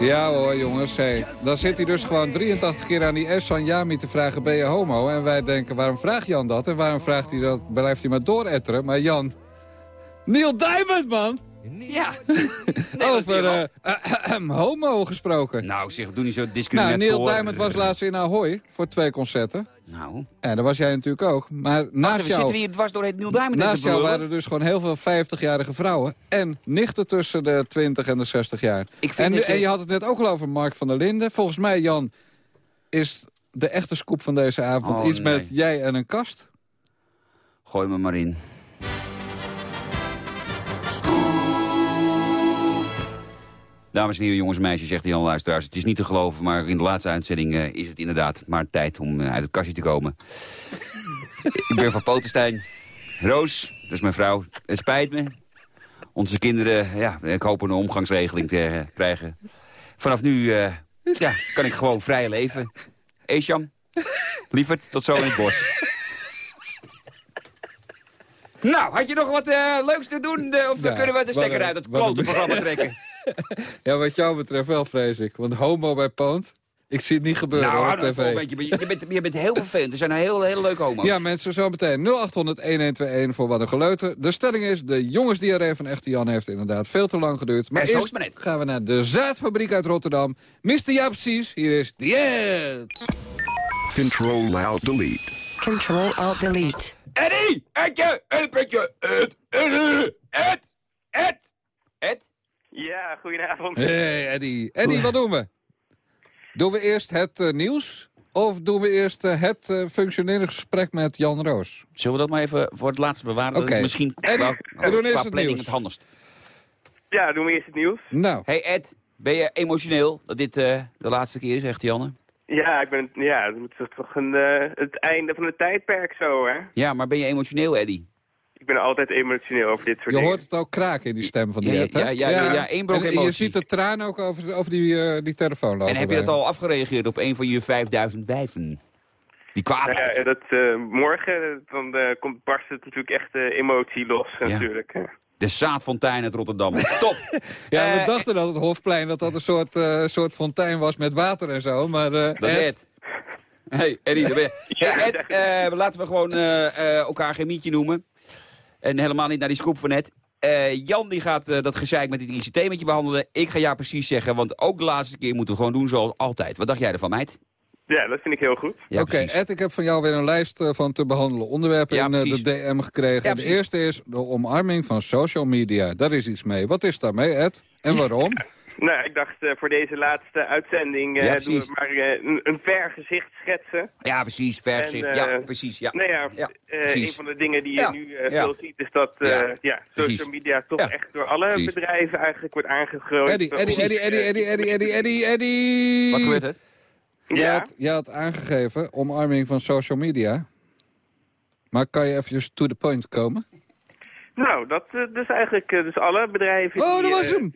Ja hoor, jongens. Hey. Dan zit hij dus gewoon 83 keer aan die S van Yami te vragen... ben je homo? En wij denken, waarom vraagt Jan dat? En waarom vraagt hij dat? Blijft hij maar dooretteren? Maar Jan... Neil Diamond, man! Ja. Nee, Over niet eh, ahem, homo gesproken. Nou zeg, doe niet zo Nou, discriminatorisch. Neil Diamond was laatst in Ahoy voor twee concerten. Nou, En daar was jij natuurlijk ook. Maar Wacht naast even, zitten we jou, hier dwars door het Neil Diamond naast jou waren er dus gewoon heel veel 50-jarige vrouwen. En nichten tussen de 20 en de 60 jaar. Ik vind En, je- en je had het net ook al over Mark van der Linden. Volgens mij, Jan, is de echte scoop van deze avond Oh, iets nee. met jij en een kast. Gooi me maar in. Dames en heren, jongens en meisjes, zegt Jan Luisteraars. Het is niet te geloven, maar in de laatste uitzending eh, is het inderdaad maar tijd om eh, uit het kastje te komen. ik ben van Potenstein. Roos, dat is mijn vrouw. Het spijt me. Onze kinderen, ja, ik hoop een omgangsregeling te eh, krijgen. Vanaf nu eh, ja, kan ik gewoon vrij leven. Esham, lieverd, tot zo in het bos. Nou, had je nog wat eh, leuks te doen? eh, of Ja, kunnen we de stekker uit het klote programma trekken? Ja, wat jou betreft wel, vrees ik. Want homo bij Poont, Ik zie het niet gebeuren Nou, hoor, op nou tv. weet je, je, bent, je bent heel vervelend. Er zijn heel, hele leuke homo's. Ja, mensen, zo meteen 0800-1121 voor wat een geleuter. De stelling is, de jongensdiarree van Echte Jan heeft inderdaad veel te lang geduurd. Maar En eerst het maar gaan we naar de zaadfabriek uit Rotterdam. Mr. Jaap Sies, hier is Diet. Control Alt Delete. Control Alt Delete. Eddie! Edje! Edje! Ed! Ed! Ed! Ed! Ja, goedenavond. Hey Eddie. Eddie, wat doen we? Doen we eerst het eh, nieuws? Of doen we eerst eh, het uh, functionerende gesprek met Jan Roos? Zullen we dat maar even voor het laatste bewaren? Dat Oké. is misschien Eddie, wel, we doen eerst qua het planning nieuws. het handigst. Ja, doen we eerst het nieuws. Nou, Hey Ed, ben je emotioneel dat dit eh, de laatste keer is, zegt Janne? Ja, ik ben, ja, het is toch een, het einde van het tijdperk zo, hè. Ja, maar ben je emotioneel, Eddie? Ik ben altijd emotioneel over dit soort je dingen. hoort het ook kraken in die stem van die Ja, hè? ja, ja, ja, ja, één brok en, en je emotie. ziet de traan ook over, over die, eh, die telefoon lopen. En heb je dat al afgereageerd op een van je 5000 wijven? Die kwaadheid. Ja, dat, eh, morgen dan, eh, komt, barst het natuurlijk echt emotie los, natuurlijk. hè. De zaadfontein uit Rotterdam. Top! Ja, we dachten dat het Hofplein dat dat een soort, eh, soort fontein was met water en zo. Maar eh, Dat is Ed, Ed. Hey, Eddie, daar ben je. Ja, Ed, eh, laten we gewoon eh, eh, elkaar geen mietje noemen. En helemaal niet naar die scoop van net. Eh, Jan die gaat eh, dat gezeik met die ICT met je behandelen. Ik ga jou precies zeggen, want ook de laatste keer moeten we gewoon doen zoals altijd. Wat dacht jij ervan, meid? Ja, dat vind ik heel goed. Ja, Oké. Ed, ik heb van jou weer een lijst eh, van te behandelen onderwerpen Ja, in de. DM gekregen. Ja, de eerste is de omarming van social media. Daar is iets mee. Wat is daarmee, Ed? En waarom? Nou, ik dacht eh, voor deze laatste uitzending eh Ja, doen we maar eh, een, een ver gezicht schetsen. Ja, precies. Vergezicht. En, ja, precies. Ja. Nou ja, Ja, eh, een van de dingen die je Ja, nu eh, ja. veel ziet is dat eh, Ja, social media toch Ja, echt door alle precies. bedrijven eigenlijk wordt aangegroeid. Eddie, Eddie, Eddie, Eddie, Eddie, Eddie, Eddie, Eddie, Eddie. Wat gebeurt er? Je, Ja, had, je had aangegeven omarming van social media. Maar kan je even to the point komen? nou, dat eh, dus eigenlijk eh, dus alle bedrijven Oh, die, dat was hem!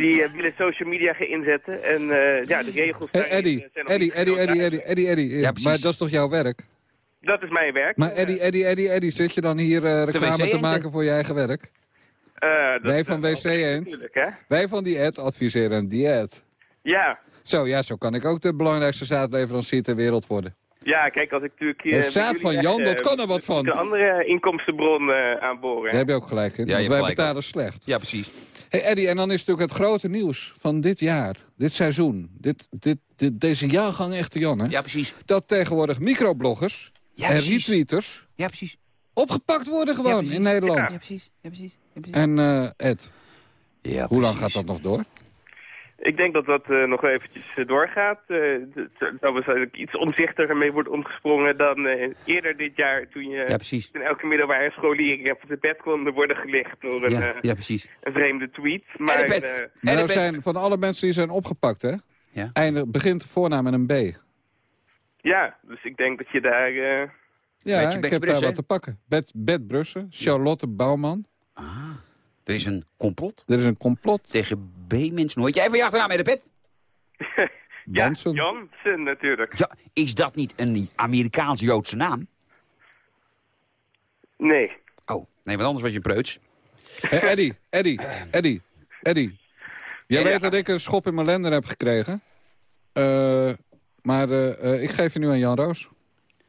Die eh, willen social media gaan inzetten. En eh, ja, de regels Eddie, zijn nog Eddie, Eddie, Eddie. Eddie, Eddie, Eddie. Ja, precies. maar dat is toch jouw werk? Dat is mijn werk. Maar Eddie, Eddie, Eddie, Eddie, zit je dan hier eh, reclame te maken voor je eigen werk? Eh, dat- Wij van WC Eend. Wij van die ad adviseren een dieet. Ja. Zo, ja, zo kan ik ook de belangrijkste zaadleverancier ter wereld worden. Ja, kijk, als ik natuurlijk... eh, zaad jullie van Jan, eh, dat kan er wat moet van. Een andere inkomstenbron eh aanboren. Daar heb je ook gelijk in, Ja, je want wij gelijk betalen slecht. Ja, precies. Hey Eddie, en dan is natuurlijk het grote nieuws van dit jaar, dit seizoen, dit, dit, dit, deze jaargang echte Jan, hè? Ja, precies. Dat tegenwoordig microbloggers Ja, en retweeters Ja, precies. opgepakt worden gewoon in Nederland. Ja, precies. Ja, precies. Ja, precies. En eh, Ed, Ja, hoe lang gaat dat nog door? Ik denk dat dat eh, nog eventjes eh, doorgaat. Eh, dat waarschijnlijk iets omzichtiger mee wordt omgesprongen dan eh, eerder dit jaar... toen je Ja, precies. in elke middelbare scholier op de bed kon worden gelegd door een, Ja, eh, ja, precies. een vreemde tweet. Maar de bed. eh, En de er bed. zijn van alle mensen die zijn opgepakt, hè? Ja. Eindig, begint de voornaam met een B. ja, dus ik denk dat je daar... eh, Ja, Beetje ik heb daar wat te pakken. Bet Brussen, Charlotte Bouwman. Er is een complot Er is een complot. tegen B-mensen. Nooit jij van je achternaam met de pet? ja, Jansen. Jansen natuurlijk. Ja, is dat niet een Amerikaans-Joodse naam? Nee. Oh, nee, want anders was je een preuts. Hey, Eddie, Eddie, Eddie, Eddie. Jij Ja. weet dat ik een schop in mijn lender heb gekregen. Eh, maar eh, eh, ik geef je nu aan Jan Roos.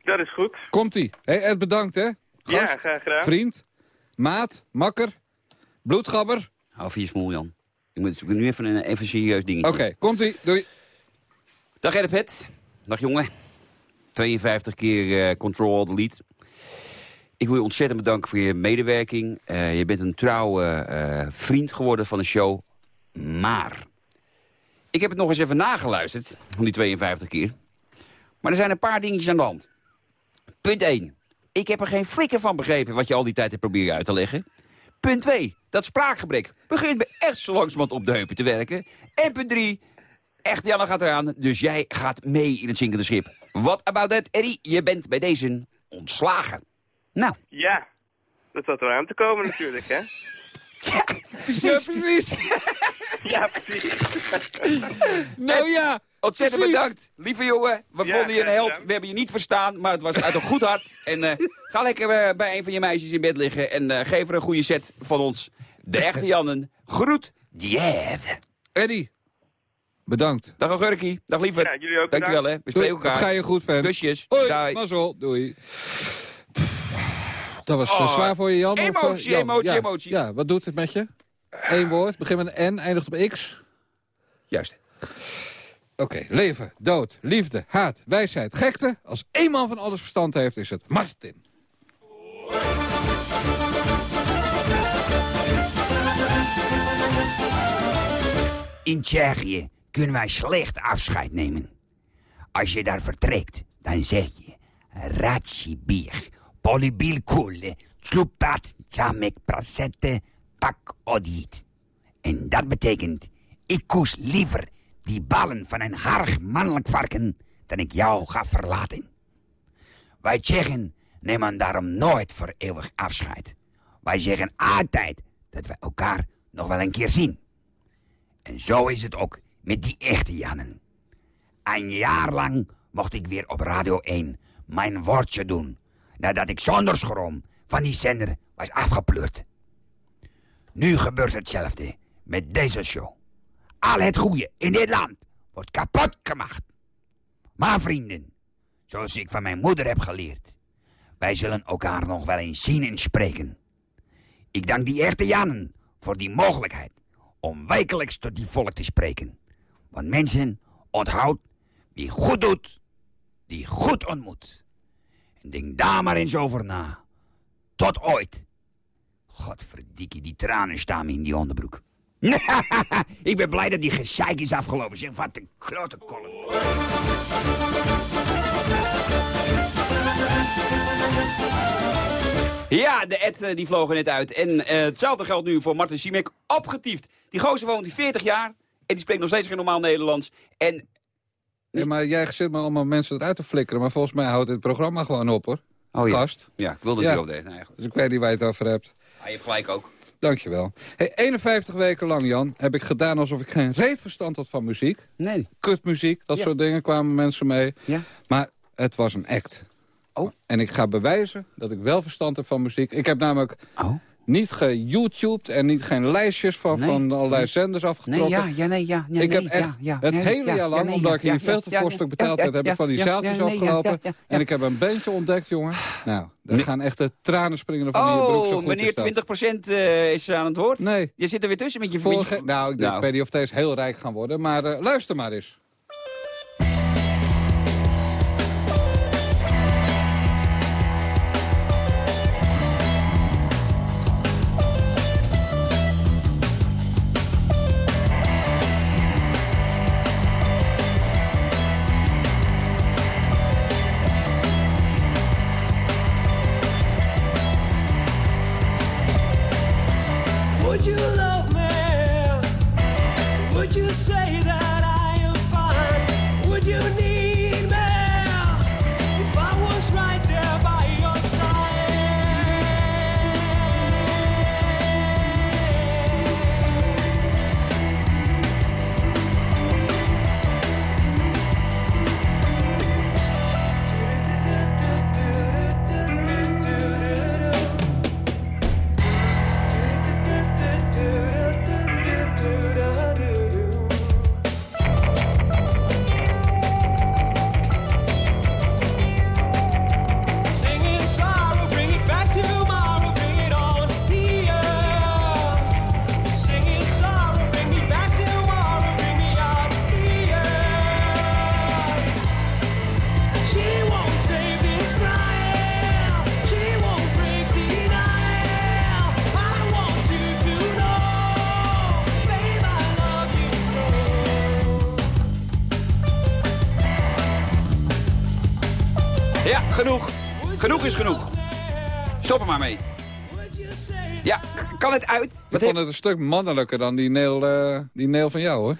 Dat is goed. Komt-ie. Hey Ed, bedankt hè. Ja, graag gedaan. vriend, maat, makker, bloedgabber. Hou je smoel, Jan. Ik moet, nu even een even serieus dingetje. Oké, komt-ie. Doei. Dag Edipet. Dag jongen. 52 keer eh Control Delete. Ik wil je ontzettend bedanken voor je medewerking. Eh, je bent een trouwe eh, vriend geworden van de show. Maar ik heb het nog eens even nageluisterd, van die 52 keer. Maar er zijn een paar dingetjes aan de hand. Punt 1. Ik heb er geen flikker van begrepen wat je al die tijd hebt proberen uit te leggen. Punt 2. Dat spraakgebrek begint me echt zo langzamerhand op de heupen te werken. En punt 3. Echt, Janne gaat eraan, dus jij gaat mee in het zinkende schip. What about that, Eddie? Je bent bij deze ontslagen. Nou, Ja, dat zat er aan te komen natuurlijk, hè? precies. precies. Ja, precies. Nou ja, ontzettend precies. bedankt. Lieve jongen, we Ja, vonden je een held. We hebben je niet verstaan, maar het was uit een goed hart. En eh, ga lekker eh, bij een van je meisjes in bed liggen en eh, geef er een goede set van ons. De echte Jannen. Groet, Diep. Eddie, bedankt. Dag Augurkie. Dag lieverd. Ja, jullie ook Dankjewel hè. We spreken elkaar. Ga je goed, vent. Kusjes. Hoi, Doei. mazzel. Doei. Dat was Oh, zwaar voor je, Jan. of, emotie, Jan? emotie, ja. emotie. Ja, wat doet het met je? Eén woord, begint met een N, eindigt op X. Juist. Oké, leven, dood, liefde, haat, wijsheid, gekte. Als één man van alles verstand heeft, is het Martin. In Tsjechië kunnen wij slecht afscheid nemen. Als je daar vertrekt, dan zeg je... Ratsibir, polybilkule, tlupat, zamek prasette, pak odit. En dat betekent... Ik koes liever die ballen van een harig mannelijk varken... dan ik jou ga verlaten. Wij Tsjechen nemen daarom nooit voor eeuwig afscheid. Wij zeggen altijd dat we elkaar nog wel een keer zien. En zo is het ook met die echte Jannen. Een jaar lang mocht ik weer op Radio 1 mijn woordje doen... nadat ik zonder schroom van die zender was afgepleurd. Nu gebeurt hetzelfde met deze show. Al het goede in dit land wordt kapot gemaakt. Maar vrienden, zoals ik van mijn moeder heb geleerd... wij zullen elkaar nog wel eens zien en spreken. Ik dank die echte Jannen voor die mogelijkheid om wekelijks tot die volk te spreken. Want mensen, onthoud, wie goed doet, die goed ontmoet. En denk daar maar eens over na. Tot ooit. Godverdikkie, die tranen staan me in die onderbroek. ik ben blij dat die gezeik is afgelopen. Zeg, wat een klote kollen. Ja, de Ed eh, die vloog er net uit. En eh, hetzelfde geldt nu voor Martin Siemek. Opgetiefd. Die gozer woont hier 40 jaar. En die spreekt nog steeds geen normaal Nederlands. En Nee, maar jij zit maar allemaal mensen eruit te flikkeren. Maar volgens mij houdt het programma gewoon op, hoor. Oh ja. Gast. ja, ik wilde Ja. het niet op deze. Nee, goed. Dus ik weet niet waar je het over hebt. Ah, je hebt gelijk ook. Dankjewel. Hey, 51 weken lang, Jan, heb ik gedaan alsof ik geen reet verstand had van muziek. Nee. Kutmuziek, dat Ja. soort dingen kwamen mensen mee. Ja. Maar het was een act. Oh. En ik ga bewijzen dat ik wel verstand heb van muziek. Ik heb namelijk Oh. Niet ge-YouTubed en niet geen lijstjes van, Nee, van allerlei nee. zenders Nee, afgetrokken. ja, ja, nee, ja. ja, ik heb nee, echt ja, ja, het nee, hele ja, jaar lang, nee, omdat ik hier veel te ja, voor ja, stuk ja, betaald werd, heb ik van die zaaltjes nee, ja. En ik heb een bandje ontdekt, jongen. Nou, daar gaan echt de tranen springen van die broek. Zo Oh, goed meneer is dat. 20% eh, is aan het woord. Nee. Je zit er weer tussen met je... Vorige, met je- nou, ik, denk- ik weet niet of deze heel rijk gaan worden, maar eh, luister maar eens. Ja, genoeg. Genoeg is genoeg. Stop er maar mee. Ja, kan het uit? Ik vond het een stuk mannelijker dan die nail, eh, die nail van jou, hoor.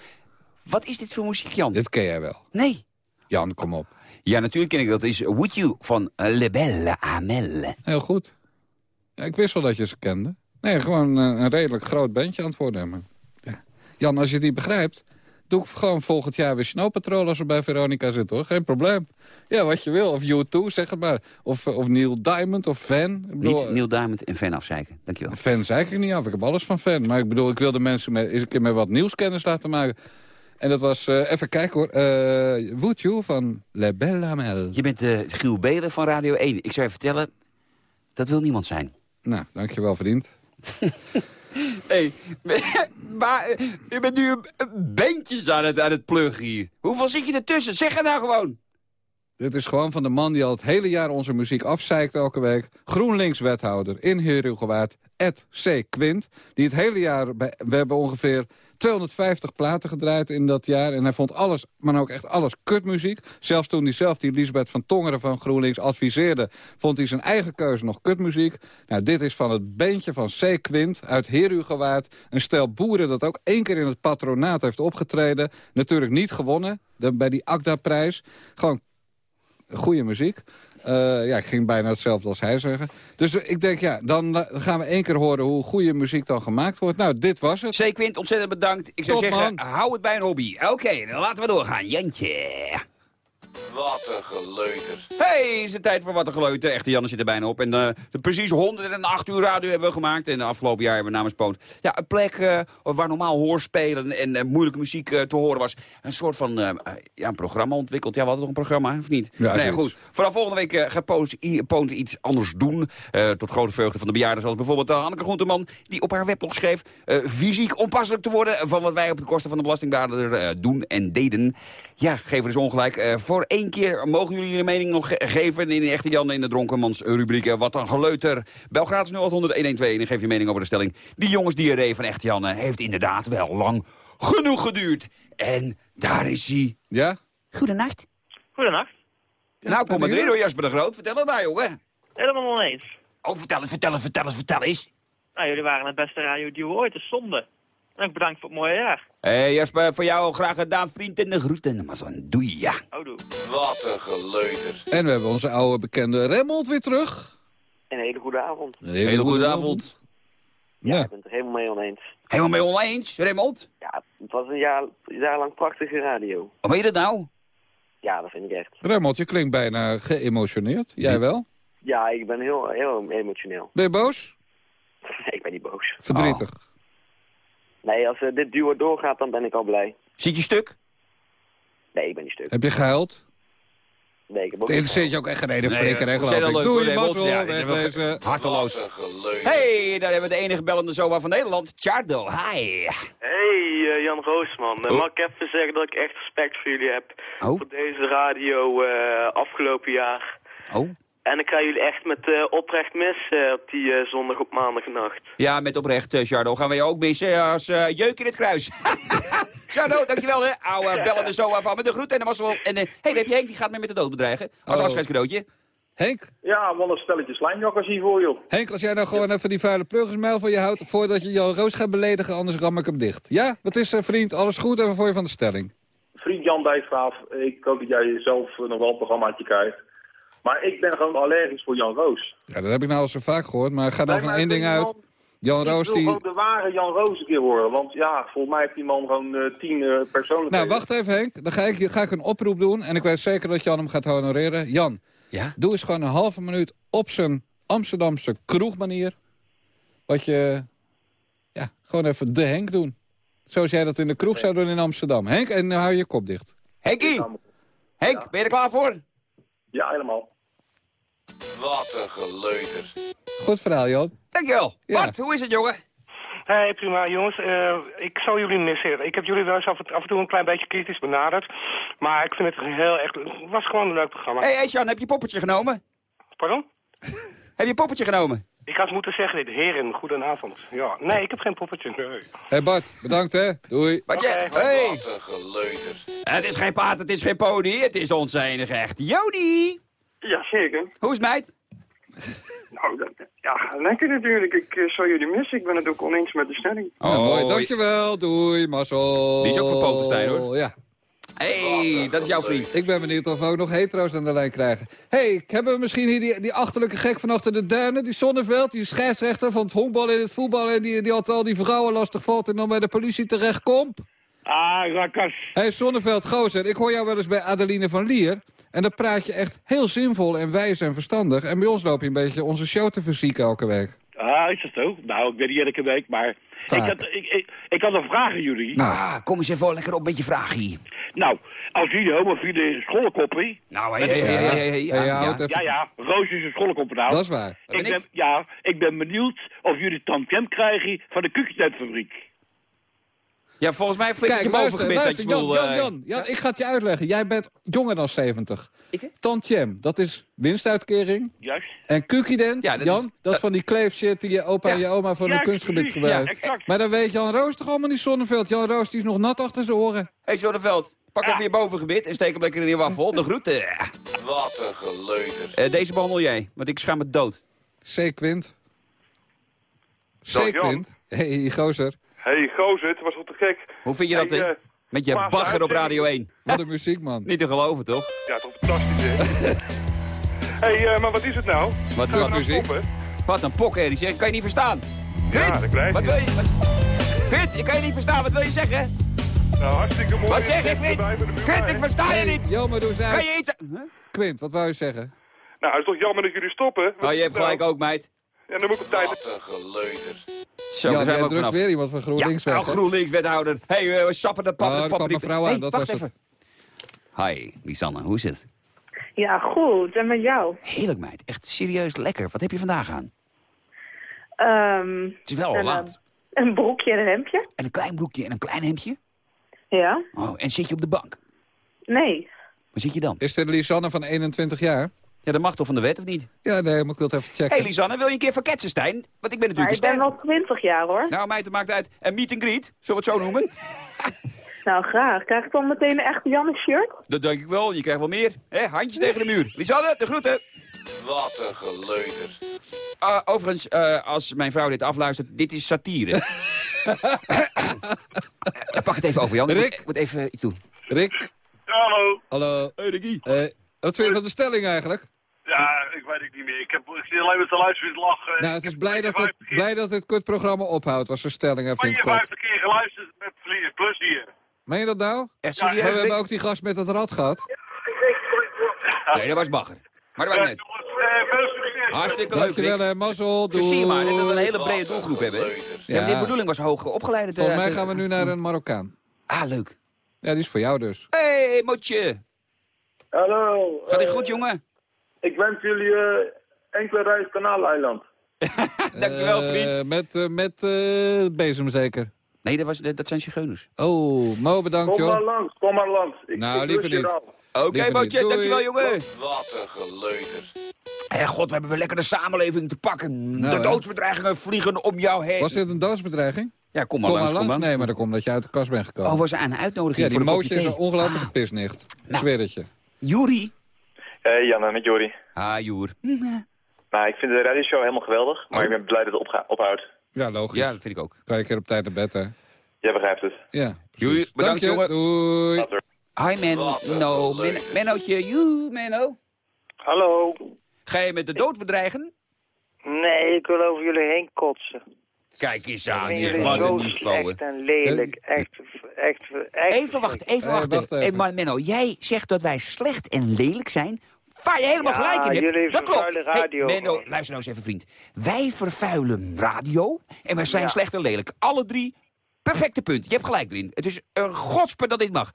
wat is dit voor muziek, Jan? Dit ken jij wel. Nee. Jan, kom op. Ja, natuurlijk ken ik dat. Is Would You van eh, Le Belle Amel. Heel goed. Ja, ik wist wel dat je ze kende. Nee, gewoon een, een redelijk groot bandje aan het worden. Maar, ja. Jan, als je het niet begrijpt... doe ik gewoon volgend jaar weer Snow Patrol als we bij Veronica zitten, hoor. Geen probleem. Ja, wat je wil. Of U2, zeg het maar. Of, of Neil Diamond, of. Ik bedoel, Niet Neil Diamond en Fan afzeiken. Dankjewel. Fan zei ik niet af. Ik heb alles van fan. Maar ik bedoel, ik wil de mensen met, eens een keer met wat nieuwskennis laten maken. En dat was, eh, even kijken hoor, eh Would You van Le Belle Amel. Je bent eh, Giel Belen van Radio 1. Ik zou je vertellen, dat wil niemand zijn. Nou, dankjewel vriend. Hé, maar eh, je bent nu een- een beentjes aan het, aan het pluggen hier. Hoeveel zit je ertussen? Zeg het nou gewoon. Dit is gewoon van de man die al het hele jaar onze muziek afzeikt elke week. GroenLinks-wethouder in Heerhugowaard, Ed C. Quint. Die het hele jaar, we hebben ongeveer 250 platen gedraaid in dat jaar. En hij vond alles, maar ook echt alles, kutmuziek. Zelfs toen hij zelf die Lisbeth van Tongeren van GroenLinks adviseerde... vond hij zijn eigen keuze nog kutmuziek. Nou, dit is van het beentje van C. Quint uit Heerhugowaard. Een stel boeren dat ook één keer in het patronaat heeft opgetreden. Natuurlijk niet gewonnen bij die ACDA-prijs. Gewoon goede muziek. Eh, ja, ik ging bijna hetzelfde als hij zeggen. Dus ik denk, ja, dan eh, gaan we één keer horen hoe goede muziek dan gemaakt wordt. Nou, dit was het. Quint, ontzettend bedankt. Ik zou Top, zeggen, man. hou het bij een hobby. Oké, dan laten we doorgaan. Jantje. Wat een geleuter. Hey, is het tijd voor wat een geleute. Echte Janne zit er bijna op. En eh, de precies 108 uur radio hebben we gemaakt. En de afgelopen jaar hebben we namens Poont... Ja, een plek eh, waar normaal hoorspelen en eh, moeilijke muziek te horen was. Een soort van ja, een programma ontwikkeld. Ja, we hadden toch een programma, of niet? Ja, nee, zoiets. goed. Vanaf volgende week gaat Poont, iets anders doen. eh, tot grote vreugde van de bejaarden. Zoals bijvoorbeeld uh, Anneke Groenteman, die op haar weblog schreef... eh, fysiek onpasselijk te worden van wat wij op de kosten van de belastingbetaler eh, doen en deden. Ja, geef er eens ongelijk. Eh, voor één keer mogen jullie de mening nog ge- geven in de echte Jan in de Dronkenmans rubriek. Eh, wat een geleuter. Bel gratis 0800 112 en geef je mening over de stelling. Die jongens diarree van echte Jan eh, heeft inderdaad wel lang genoeg geduurd. En daar is hij. Ja? Goedenacht. Goedenacht. nou, kom maar erin hoor, Jasper de Groot. Vertel het maar, jongen. Helemaal oneens. Oh, vertel eens, vertel eens, vertel eens, vertel eens. Nou, jullie waren het beste radio duo ooit, dat is zonde. En bedankt voor het mooie jaar. Hé hey, Jasper, voor jou graag gedaan, vriend en de groeten. Maar zo'n doei, ja. Oh, doe. Wat een geleuter. En we hebben onze oude bekende Remmelt weer terug. Een hele goede avond. Een Hele goede avond. Ja, Ja. ik ben het er helemaal mee oneens. Helemaal mee oneens, Raymond? Ja, het was een jaar, een jaar lang prachtige radio. Hoe weet je dat nou? Ja, dat vind ik echt. Remmelt, je klinkt bijna geëmotioneerd. Jij wel? Ja, ik ben heel, heel emotioneel. Ben je boos? ik ben niet boos. Verdrietig. Nee, als eh, dit duo doorgaat, dan ben ik al blij. Zit je stuk? Nee, ik ben niet stuk. Heb je gehuild? Nee, ik heb ook Het niet interesseert je ook echt geen ene Nee, flikker, hè, geloof ik. leuk, Doei, mazzel. Ja, wegwezen. Harteloos. Hey, daar hebben we de enige bellende zoa van Nederland, Chardo. Hi. Hey, eh, Jan Roosman. Uh, Oh. Mag ik even zeggen dat ik echt respect voor jullie heb. Oh. Voor deze radio eh, afgelopen jaar. Oh. En ik ga jullie echt met eh, oprecht missen op die eh, zondag op maandagnacht. Ja, met oprecht, eh, Chardo. Gaan we je ook missen als eh, jeuk in het kruis. Chardo, dankjewel, hè. Oude bellende zoa van met de groet en de mazzel. En eh, hey, daar heb je Henk, die gaat me met de dood bedreigen. Als Oh. afscheidscadeautje. Henk, Ja, wel een stelletje slijmjakkers hier voor joh. Henk, als jij nou gewoon even die vuile pluggersmijl van je houdt... voordat je Jan Roos gaat beledigen, anders ram ik hem dicht. Ja, wat is er, vriend? Alles goed? Even voor je van de stelling. Vriend Jan Dijkgraaf, ik hoop dat jij zelf nog wel een programmaatje krijgt. Maar ik ben gewoon allergisch voor Jan Roos. Ja, dat heb ik nou al zo vaak gehoord, maar ga dan van één ik ding wil uit. Jan ik Roos wil die... gewoon de ware Jan Roos een keer horen. Want ja, volgens mij heeft die man gewoon eh, tien eh persoonlijkheden. Nou, wacht even Henk. Dan ga ik, ga ik een oproep doen. En ik weet zeker dat Jan hem gaat honoreren. Jan, Ja? doe eens gewoon een halve minuut op zijn Amsterdamse kroegmanier. Wat je... Ja, gewoon even de Henk doen. Zoals jij dat in de kroeg zou doen in Amsterdam. Henk, en dan hou je je kop dicht. Henkie! Henk, ben je er klaar voor? Ja, helemaal. Wat een geleuter. Goed verhaal, Jan. Dankjewel. Ja. Bart, hoe is het, jongen? Hey, prima jongens. Eh, ik zou jullie missen. Ik heb jullie wel eens af, en- af en toe een klein beetje kritisch benaderd. Maar ik vind het heel echt... Het was gewoon een leuk programma. Hé, hey, hey, heb je poppetje genomen? Pardon? Heb je poppetje genomen? Ik had moeten zeggen, dit heren, goedenavond. Ja, nee, ik heb geen poppetje. Nee. Hé Bart, bedankt hè. Doei. Bartje, Oké. hey. Wat een geleuter. Het is geen paard, het is geen pony, het is onze enige echte Jody. Ja, zeker. Hoe is het, meid? Nou, dat, ja, lekker natuurlijk. Ik eh, zou jullie missen. Ik ben het ook oneens met de stelling. Ja, mooi, dankjewel. Doei, Marcel. Oh, Die is ook voor Potenstein, hoor. Ja. hey, dat is jouw vriend. Ik ben benieuwd of we ook nog hetero's aan de lijn krijgen. hey, hebben we misschien hier die, die achterlijke gek van achter de duinen? Die Zonneveld, die scheidsrechter van het honkbal en het voetbal... en die, die altijd al die vrouwen lastig valt en dan bij de politie terechtkomt? Ah, rakkers. hey, Zonneveld, gozer, ik hoor jou wel eens bij Adeline van Lier... en dan praat je echt heel zinvol en wijs en verstandig... en bij ons loop je een beetje onze show te verzieken elke week. Ah, is dat zo? Nou, ik weet niet elke week, maar... Ik had, ik, ik, ik had een vraag aan jullie. Ah, kom eens even lekker op met je vraag hier. Nou, als jullie homofiele schollekoppie... Nou, hé, hé, hé, ja, Hey, ja. Roos is een schollekoppen nou. Dat is waar. Ik ben, ja, ik ben benieuwd of jullie tantiem krijgen van de koekjesnetfabriek. Ja, volgens mij flikker je Kijk, boven luister, gebit dat je Jan. Jan, eh, Jan, Jan, ik ga het je uitleggen. Jij bent jonger dan 70. Tantiem, dat is winstuitkering. Juist. En kukident, Ja, dat Jan, is- dat is van die kleefshit die je opa en je oma van Ja, een kunstgebied gebruikt. ja, exact. maar dan weet Jan Roos toch allemaal niet Zonneveld. Jan Roos die is nog nat achter zijn oren. Hé, hey, Zonneveld, pak even je bovengebit en steek hem lekker in je waffel. De groeten. Wat een geleuter. Eh, deze behandel jij, want ik schaam me dood. C-Quint. Dag, Jan. C-Quint. Hé, hey, gozer. Hey, gozer, het was wel te gek. Hoe vind je dat, Hey, hè? eh, Met je bagger op Radio 1. Wat een muziek, man. Niet te geloven, toch? Ja, toch fantastisch, hè? hey, eh, maar wat is het nou? Wat, wat nou muziek? stoppen? Wat een pokherrie, zeg. Kan je niet verstaan? Ja, dat krijg Wat je. wil je? Wat... Quint, ik kan je niet verstaan. Wat wil je zeggen? Nou, hartstikke mooi. Wat zeg ik, Quint? Buurman, Quint, ik versta je niet. Jammer, doe eens uit. Kan je iets... Huh? Quint, wat wou je zeggen? Nou, het is toch jammer dat jullie stoppen? Oh, je hebt gelijk ook, meid. En dan moet ik op tijd... Wat een geleuter. Zo, daar zijn we drukt weer iemand van GroenLinks ja, weg. oh, hè? GroenLinks-wethouder. Hé, hey, uh, sappen de Oh, pap, er de kwam pap. een vrouw aan, Hey, dat wacht was het. even. Hi, Lisanne, hoe is het? Ja, goed. En met jou? Heerlijk, meid. Echt serieus lekker. Wat heb je vandaag aan? Ehm, Het is wel al laat. een broekje en een hemdje? En een klein broekje en een klein hemdje? Ja? Oh, en zit je op de bank? Nee. Waar zit je dan? Is dit Lisanne van 21 jaar? Ja, dat mag toch van de wet, of niet? Ja, nee, maar ik wil het even checken. Hé, hey, Lisanne, wil je een keer verketsen, Stijn? Want ik ben Maar natuurlijk ik een ben Stijn. wel 20 jaar hoor. Nou, meid, het maakt uit. En meet and greet, zullen we het zo noemen? Nou, graag. Krijg ik dan meteen een echte Janne shirt? Dat denk ik wel. Je krijgt wel meer. Hè? Handjes tegen de muur. Lisanne, de groeten. Wat een geleuter. Ah, overigens, eh, als mijn vrouw dit afluistert, dit is satire. Eh, Pak het even over, Jan. Ik Rick. moet- Ik moet even iets doen. Rick. Hallo. Hallo. Hey, Ricky. Eh, wat vind je van de stelling eigenlijk? Ja, ik weet het niet meer. Ik, heb, ik zit alleen met te luisteren en te lachen. Nou, het is blij dat het, blij dat het kutprogramma ophoudt, was de stelling. Hij vindt het kort. 52 keer geluisterd met Vliegen Plus hier. Meen je dat nou? Echt Maar serieus, we hebben ook die gast met het rad gehad. Nee, dat was bagger. Maar dat was net. Hartstikke leuk, Dankjewel, hè, mazzel. Zo zie je maar, Doei. dat we een hele brede doelgroep hebben. hè? Ja. Ja. de bedoeling was hoog opgeleide. Volgens mij gaan we nu naar een Marokkaan. Ah, leuk. Ja, die is voor jou dus. Hé, hey, Motje. Hallo. Gaat het eh, goed, jongen? Ik wens jullie eh, enkele reis Kanaaleiland. Dankjewel, Eh, vriend. met uh, met eh, bezem zeker. Nee, dat, was, dat zijn zigeuners. Oh, Mo, bedankt, Kom maar joh. langs, kom maar langs. Ik, Nou, ik liever niet. Oké, niet. Doei. dankjewel, jongen. Wat een geleuter. Hé, god, we hebben weer lekker de samenleving te pakken. Nou, de doodsbedreigingen vliegen om jou heen. Was dit een doodsbedreiging? Ja, kom maar Kom langs, maar kom langs. maar. Nee, maar dat komt dat je uit de kast bent gekomen. Oh, was er een uitnodiging ja, die voor een mootje is een ongelooflijke pisnicht. Zweer het je. Juri. Hey Janne, met Jori. Ah, Joer. Nou, ik vind de radioshow helemaal geweldig, maar ik ben blij dat het ophoudt. Ja, logisch. Ja, dat vind ik ook. Kan je een keer op tijd naar bed, hè? Jij begrijpt het. Ja. Joeri, bedankt, Dank je. jongen. Doei. Later. Hi, Menno. Men, Mennootje, joe, Menno. Hallo. Ga je met de dood bedreigen? Nee, ik wil over jullie heen kotsen. Kijk eens aan, zeg, jullie wat een niveau. slecht en lelijk. Echt, echt, echt. Even wachten, even wachten. wacht even. Eh, maar Menno, jij zegt dat wij slecht en lelijk zijn... Waar je helemaal Ja, gelijk in hebt. dat klopt. Hey, radio Menno, gewoon. luister nou eens even, vriend. Wij vervuilen radio en wij zijn Ja. slecht en lelijk. Alle drie perfecte punten. Je hebt gelijk erin. Het is een godspe dat dit mag.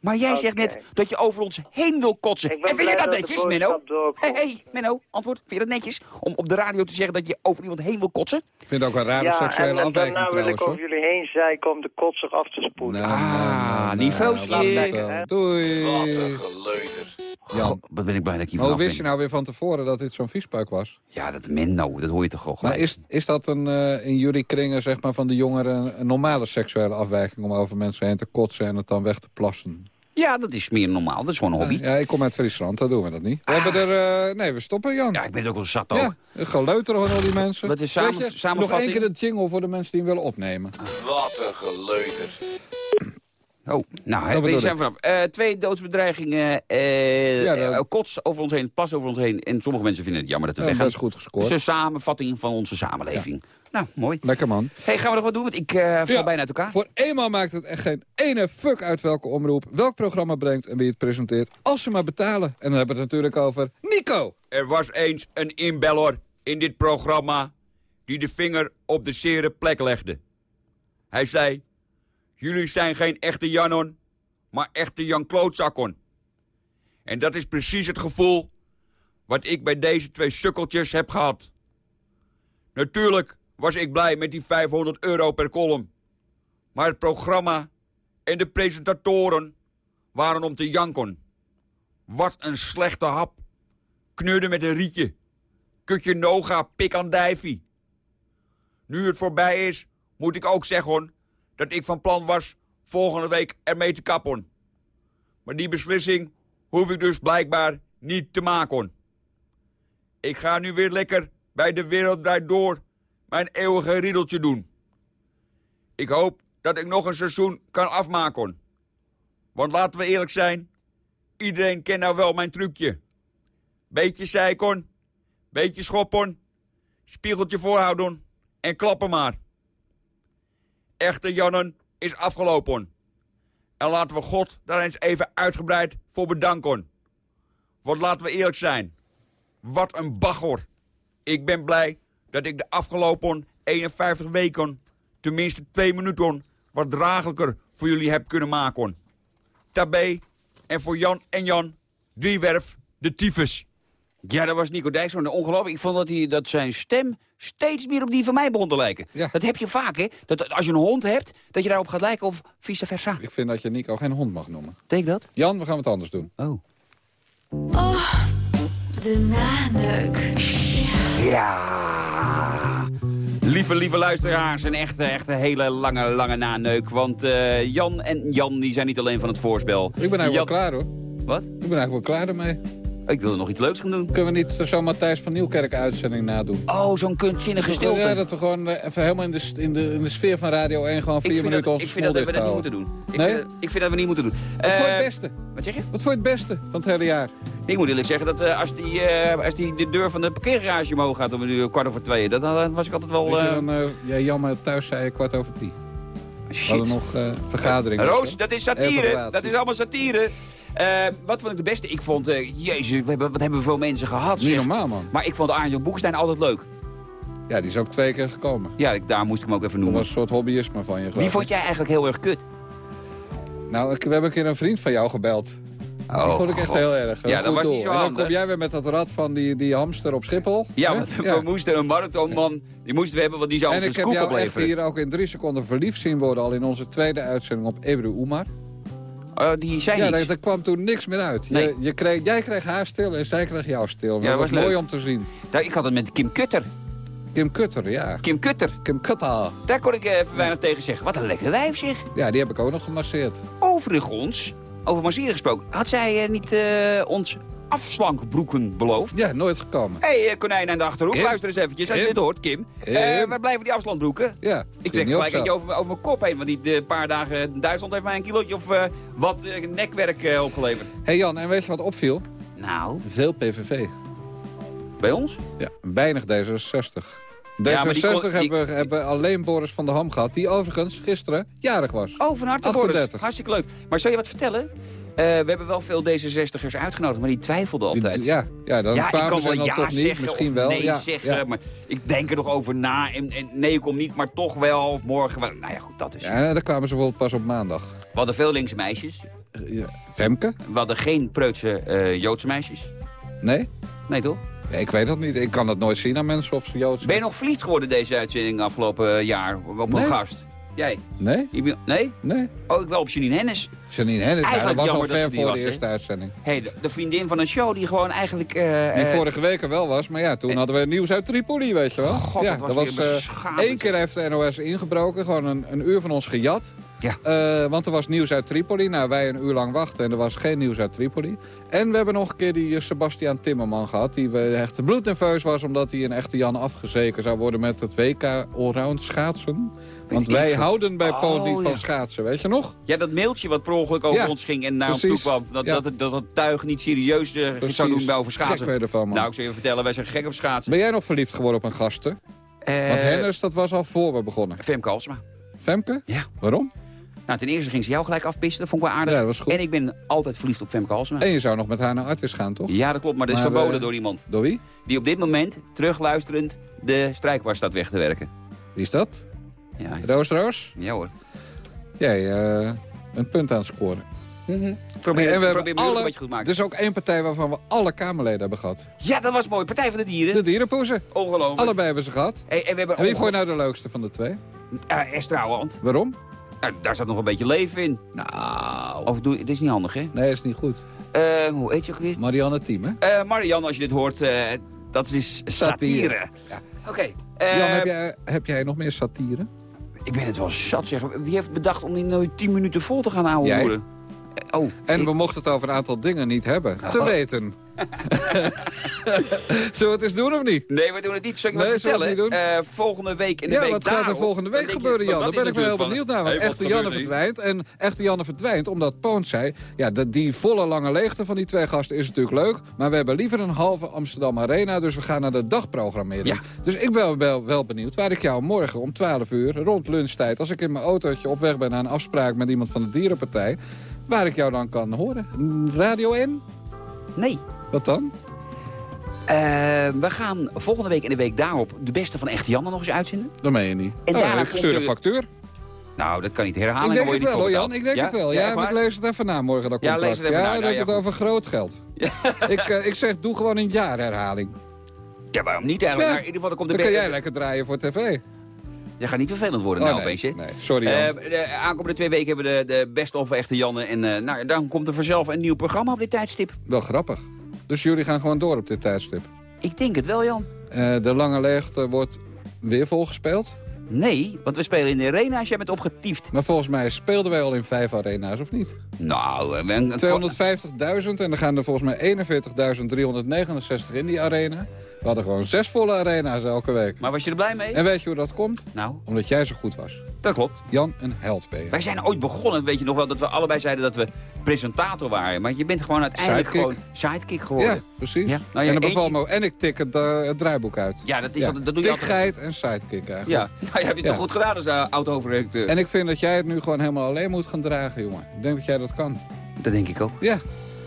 Maar jij zegt net dat je over ons heen wil kotsen. En vind je dat netjes, Menno? Hé, hey, Menno, antwoord. Vind je dat netjes? Om op de radio te zeggen dat je over iemand heen wil kotsen? Ik vind het ook een rare Ja, seksuele afwijking daarna wil trouwens, ik over jullie heen zeiken om de kotsig af te spoelen. Nou, nou, nou, nou, niveautje. nou? Doei. Wat een geleuter. Jan, Wat ben ik blij dat ik hier hoe wist je nou weer van tevoren dat dit zo'n viespuik was? Ja, dat Menno, dat hoor je toch wel Maar is, is dat een, eh, in jullie kringen zeg maar, van de jongeren een normale seksuele afwijking... om over mensen heen te kotsen en het dan weg te plassen? Ja, dat is meer normaal. Dat is gewoon een hobby. Ja, ik kom uit Friesland, dan doen we dat niet. We hebben er... eh, nee, we stoppen, Jan. Ja, ik ben het ook wel zat ook. Ja, geleuteren van al die mensen. Wat is Weet samen- je, nog één keer de jingle voor de mensen die hem willen opnemen. Wat een geleuter. Oh, nou, hè, we zijn vanaf. Eh, twee doodsbedreigingen, eh Ja, dat- eh, kots over ons heen, pas over ons heen. En sommige mensen vinden het jammer dat we Ja, weggaan. best goed gescoord. Dus een samenvatting van onze samenleving. Nou, mooi. Lekker man. hey, gaan we nog wat doen? Want ik eh val Ja, bijna uit elkaar. Voor eenmaal maakt het echt geen ene fuck uit welke omroep, welk programma brengt en wie het presenteert. Als ze maar betalen. En dan hebben we het natuurlijk over Nico. Er was eens een inbeller in dit programma. die de vinger op de zere plek legde. Hij zei, jullie zijn geen echte Janon, maar echte Jan Klootzakkon. En dat is precies het gevoel wat ik bij deze twee sukkeltjes heb gehad. Natuurlijk was ik blij met die 500 euro per column. Maar het programma en de presentatoren waren om te janken. Wat een slechte hap. Kneurde met een rietje. Kutje noga, pik aan dijfie. Nu het voorbij is, moet ik ook zeggen dat ik van plan was volgende week ermee te kappen. Maar die beslissing hoef ik dus blijkbaar niet te maken. Ik ga nu weer lekker bij de wereld draait door mijn eeuwige riedeltje doen. Ik hoop dat ik nog een seizoen kan afmaken. Want laten we eerlijk zijn, iedereen kent nou wel mijn trucje. Beetje zeikon, beetje schoppen, spiegeltje voorhouden en klappen maar. Echte Jannen is afgelopen. En laten we God daar eens even uitgebreid voor bedanken. Want laten we eerlijk zijn, wat een bagger. Ik ben blij dat ik de afgelopen 51 weken tenminste twee minuten wat draaglijker voor jullie heb kunnen maken. Tabé en voor Jan en Jan, driewerf, de tyfus. Ja, dat was Nico Dijkshoorn. Ongelooflijk. Ik vond dat, hij, dat zijn stem steeds meer op die van mij begon te lijken. Dat heb je vaak, hè? Dat als je een hond hebt, dat je daarop gaat lijken of vice versa. Ik vind dat je Nico geen hond mag noemen. Denk dat? Jan, we gaan het anders doen. Oh. Oh, de naneuk. Ja. Lieve, lieve luisteraars, een echte, echte hele lange, lange naneuk. Want eh, Jan en Jan die zijn niet alleen van het voorspel. Ik ben eigenlijk Jan- wel klaar hoor. Wat? Ik ben eigenlijk wel klaar ermee. Ik wilde nog iets leuks gaan doen. Kunnen we niet zo'n Matthijs van Nieuwkerk uitzending nadoen? Oh, zo'n kunstzinnige stilte. Ja, dat we gewoon eh, even helemaal in de, in, de, in de sfeer van Radio 1 gewoon vier minuten dat, ik vind dat we dat niet moeten doen. Ik, Nee? vind, ik vind dat we niet moeten doen. Wat voor Eh, het beste? Wat zeg je? Wat voor het beste van het hele jaar? Ik moet eerlijk zeggen dat eh, als, die, eh, als die de deur van de parkeergarage omhoog gaat om een uur kwart over twee, dan, dan was ik altijd wel... Eh, dan, eh, ja, jammer, thuis zei je kwart over drie. We hadden nog eh vergaderingen. Roos, dat is satire. Dat is allemaal satire. Eh, wat vond ik de beste? Ik vond, eh, jezus, wat hebben we veel mensen gehad. Niet zeg. normaal, man. Maar ik vond Arjen Boekenstein altijd leuk. Ja, die is ook twee keer gekomen. Ja, ik, daar moest ik hem ook even Dat noemen. was een soort hobbyisme van je, Wie vond jij eigenlijk heel erg kut? Nou, ik, we hebben een keer een vriend van jou gebeld. die Oh, vond ik echt God. heel erg. Ja, Goed dat was doel. niet zo En dan handig. kom jij weer met dat rad van die, die hamster op Schiphol. Ja, hè? want we moesten een marathonman, die moesten we hebben, want die zou En ons een ik heb scoop jou echt opleveren. hier ook in drie seconden verliefd zien worden... al in onze tweede uitzending op Ebru Oemar. Oh, die Ja, daar, daar kwam toen niks meer uit. Nee. Je, je kreeg, jij kreeg haar stil en zij kreeg jou stil. Ja, dat was was mooi om te zien. Daar, ik had het met Kim Kutter. Kim Kutter, ja. Kim Kutter. Kim Kutter. Daar kon ik eh, even weinig tegen zeggen. Wat een lekker wijf zeg. Ja, die heb ik ook nog gemasseerd. Overigens, over masseren gesproken, had zij eh, niet eh, ons afslankbroeken beloofd? Ja, nooit gekomen. Hé, hey, konijn aan de Achterhoek, Kim? luister eens eventjes als je dit hoort, Kim. Kim? Eh, waar blijven die afslankbroeken? Ja, Ik trek niet gelijk zo. over, over mijn kop heen, want die een paar dagen in Duitsland heeft mij een kilootje of eh, wat eh, nekwerk eh, opgeleverd. Hé hey Jan, en weet je wat opviel? Nou, Veel PVV. bij ons? Ja, weinig D66. D66 Ja, die kon- die- hebben, hebben alleen Boris van der Ham gehad, die overigens gisteren jarig was. Oh, van harte 38. Boris. Hartstikke leuk. Maar zal je wat vertellen? Eh, we hebben wel veel D66'ers uitgenodigd, maar die twijfelden altijd. Die- ja, ja, dan ja, ik kan wel ja toch niet, zeggen misschien of wel. nee ja, zeggen, ja. maar ik denk er nog over na. En, en nee, ik kom niet, maar toch wel. Of morgen wel. Nou ja, goed, dat is het. Ja, daar kwamen ze bijvoorbeeld pas op maandag. We hadden veel linkse meisjes. Femke? We hadden geen preutse eh, Joodse meisjes. Nee? Nee, toch? Ik weet dat niet. Ik kan dat nooit zien aan mensen of ze Joods zijn. Ben je nog verliefd geworden deze uitzending afgelopen eh, jaar op Nee. een gast? Jij? Nee? Bent- Nee? Nee. Oh, ik wel op Janine Hennis. Janine Hennis, nou, dat Eigenlijk was al dat ver voor was, de eerste uitzending. Hey, de, de vriendin van een show die gewoon eigenlijk... eh, Die eh, vorige week er wel was, maar ja, toen hadden we nieuws uit Tripoli, weet je wel. God, ja, dat was weer eh, beschamend. één keer heeft de NOS ingebroken, gewoon een, een uur van ons gejat. Ja. Eh, want er was nieuws uit Tripoli. Nou, wij een uur lang wachten en er was geen nieuws uit Tripoli. En we hebben nog een keer die eh, Sebastian Timmerman gehad. Die we echt bloednerveus was omdat hij een echte Jan afgezeken zou worden met het WK Allround schaatsen. Want wij houden bij Oh, Polen niet van ja. schaatsen, weet je nog? Ja, dat mailtje wat per ongeluk over Ja, ons ging en naar ons toe kwam. Dat, Ja. dat, het- dat het tuig niet serieus eh, zou doen bij over schaatsen. Gek ervan, man. Nou, ik zou je vertellen, wij zijn gek op schaatsen. Ben jij nog verliefd geworden op een gasten? Eh, Want Hennis, dat was al voor we begonnen. Femke Halsema. Femke? Ja. Waarom? Nou, ten eerste ging ze jou gelijk afpissen. Dat vond ik wel aardig. Ja, dat was goed. En ik ben altijd verliefd op Femke Halsema. En je zou nog met haar naar Artis gaan, toch? Ja, dat klopt, maar dat is Maar, verboden eh, door iemand. Door wie? Die op dit moment, terugluisterend, de strijkwars staat weg te werken. Wie is dat? Ja, Roos Roos? ja hoor. Jij, eh, een punt aan het scoren. Probeer, en we probeer een alle, beetje goed maken. dus ook één partij waarvan we alle Kamerleden hebben gehad. Ja, dat was mooi. Partij van de Dieren. De dierenpoezen. Ongelooflijk. Allebei hebben ze gehad. Hey, en we hebben En wie vond je nou de leukste van de twee? Uh, Esther. Waarom? Nou, daar zat nog een beetje leven in. Nou... Of doe, dit is niet handig, hè? Nee, is niet goed. Eh, hoe heet je ook weer? Marianne Thiem, hè? Eh Marianne, als je dit hoort, eh, dat is satire. Satire. Ja. Oké. eh, Jan, heb jij, heb jij nog meer satire? Ik ben het wel zat, zeg. Wie heeft bedacht om die nou 10 minuten vol te gaan houden? Oh, En ik- we mochten het over een aantal dingen niet hebben. Te Oh. weten. Zullen we het eens doen of niet? Nee, we doen het niet. Zal ik Nee, wat vertellen? het niet doen? Eh, volgende week en de Ja, week wat gaat er volgende week je, gebeuren, Jan? Daar dat ben ik wel heel benieuwd naar. Want Echte Janne er verdwijnt. En Echte Janne verdwijnt omdat Poont zei... Ja, dat die volle lange leegte van die twee gasten is natuurlijk leuk. Maar we hebben liever een halve Amsterdam Arena. Dus we gaan naar de dagprogrammering. Ja. Dus ik ben wel, wel benieuwd waar ik jou morgen om 12 uur... rond lunchtijd, als ik in mijn autootje op weg ben... naar een afspraak met iemand van de Dierenpartij... waar ik jou dan kan horen. Radio 1? Nee. Wat dan? Eh, we gaan volgende week en de week daarop de beste van Echte Janne nog eens uitzenden. Dat meen je niet. En oh, daarna komt. Nou, dat kan niet herhalen. Ik denk het wel hoor, Jan. Ik denk het wel. Ja, maar ik lees het even na morgen, dat Ja, contract. lees het even ja, na. dan Nou, heb ik ja, het over groot geld. ik, eh, ik zeg, doe gewoon een jaarherhaling. Ja, waarom niet eigenlijk? Ja, Maar in ieder geval, er komt de Dan kan jij lekker draaien voor tv. Je gaat niet vervelend worden Oh, nou nee, opeens, hè? nee. Sorry, Jan. Eh, de aankomende twee weken hebben we de, de best of echte Janne. En nou, dan komt er vanzelf een nieuw programma op dit tijdstip. Wel grappig. Dus jullie gaan gewoon door op dit tijdstip. Ik denk het wel, Jan. Eh, de lange leegte wordt weer volgespeeld. Nee, want we spelen in de arena als jij bent opgetiefd. Maar volgens mij speelden wij al in vijf arena's, of niet? Nou, eh, een, een- 250.000 en er gaan er volgens mij 41.369 in die arena. We hadden gewoon zes volle arena's elke week. Maar was je er blij mee? En weet je hoe dat komt? Nou, Omdat jij zo goed was. dat klopt. Jan, een held ben je. Wij zijn ooit begonnen, weet je nog wel, dat we allebei zeiden dat we presentator waren. Maar je bent gewoon uiteindelijk Sidekick. gewoon sidekick geworden. Ja, precies. Ja, nou ja, en, eentje- me en ik tik het, eh, het draaiboek uit. Ja, dat, is altijd, dat doe je altijd. Tikgeit en sidekick eigenlijk. Ja, nou, je hebt het Ja. toch goed gedaan als uh, oud-hoofdredacteur. En ik vind dat jij het nu gewoon helemaal alleen moet gaan dragen, jongen. Ik denk dat jij dat kan. Dat denk ik ook. Ja.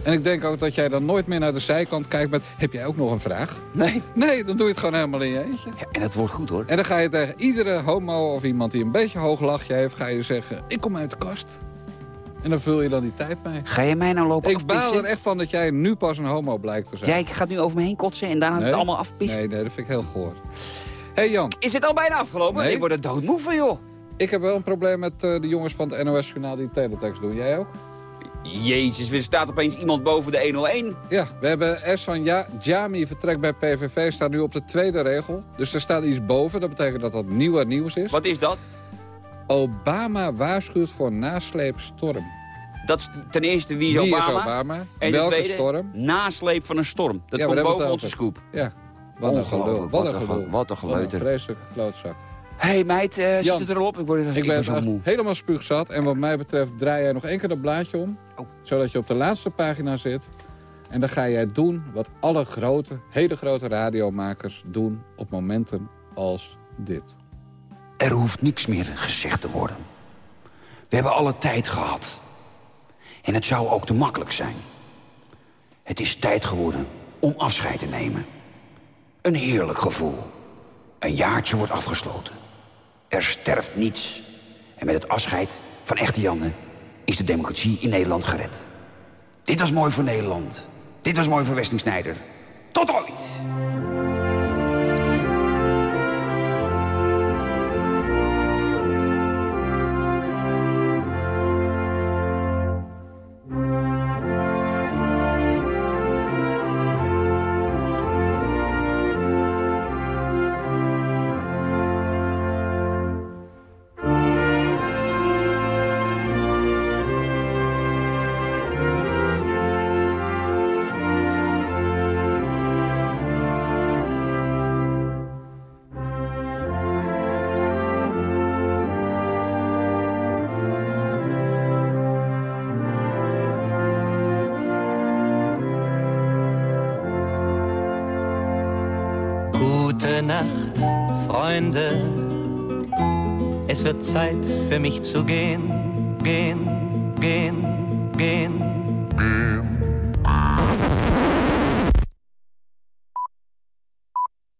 En ik denk ook dat jij dan nooit meer naar de zijkant kijkt met... heb jij ook nog een vraag? Nee. Nee, dan doe je het gewoon helemaal in je eentje. Ja, en dat wordt goed hoor. En dan ga je tegen iedere homo of iemand die een beetje hoog lachje heeft... ga je zeggen, ik kom uit de kast. En dan vul je dan die tijd mee. Ga je mij nou lopen Ik baal er echt van dat jij nu pas een homo blijkt te zijn. Jij gaat nu over me heen kotsen en daarna het allemaal afpissen? Nee, nee, dat vind ik heel goor. Hé hey Jan. Is het al bijna afgelopen? Nee. Ik word er doodmoe van, joh. Ik heb wel een probleem met eh, de jongens van het NOS-journaal die teletext doen. Jij ook? Jezus, er staat opeens iemand boven de 101. Ja, we hebben Essan ja, Jami vertrekt bij PVV, staat nu op de tweede regel. Dus er staat iets boven, dat betekent dat dat nieuw nieuws is. Wat is dat? Obama waarschuwt voor nasleep storm. Dat is ten eerste wie is Wie is Obama? Obama? En Welke tweede, storm? nasleep van een storm. Dat Ja, komt boven onze scoop. Ja, wat een gelul. Wat wat een een gelul. ge- wat een geleuter. vreselijke klootzak. Hé hey, meid, eh, zit Jan, het erop? Ik, word, ik, Ik ben zo moe. helemaal spuugzat. En wat mij betreft draai jij nog één keer dat blaadje om. Oh. Zodat je op de laatste pagina zit. En dan ga jij doen wat alle grote, hele grote radiomakers doen op momenten als dit. Er hoeft niks meer gezegd te worden. We hebben alle tijd gehad. En het zou ook te makkelijk zijn. Het is tijd geworden om afscheid te nemen. Een heerlijk gevoel. Een jaartje wordt afgesloten. Er sterft niets. En met het afscheid van echte Janne is de democratie in Nederland gered. Dit was mooi voor Nederland. Dit was mooi voor Wesley Snijder. Tot ooit! Zeit für mich zu gehen. gehen, gehen.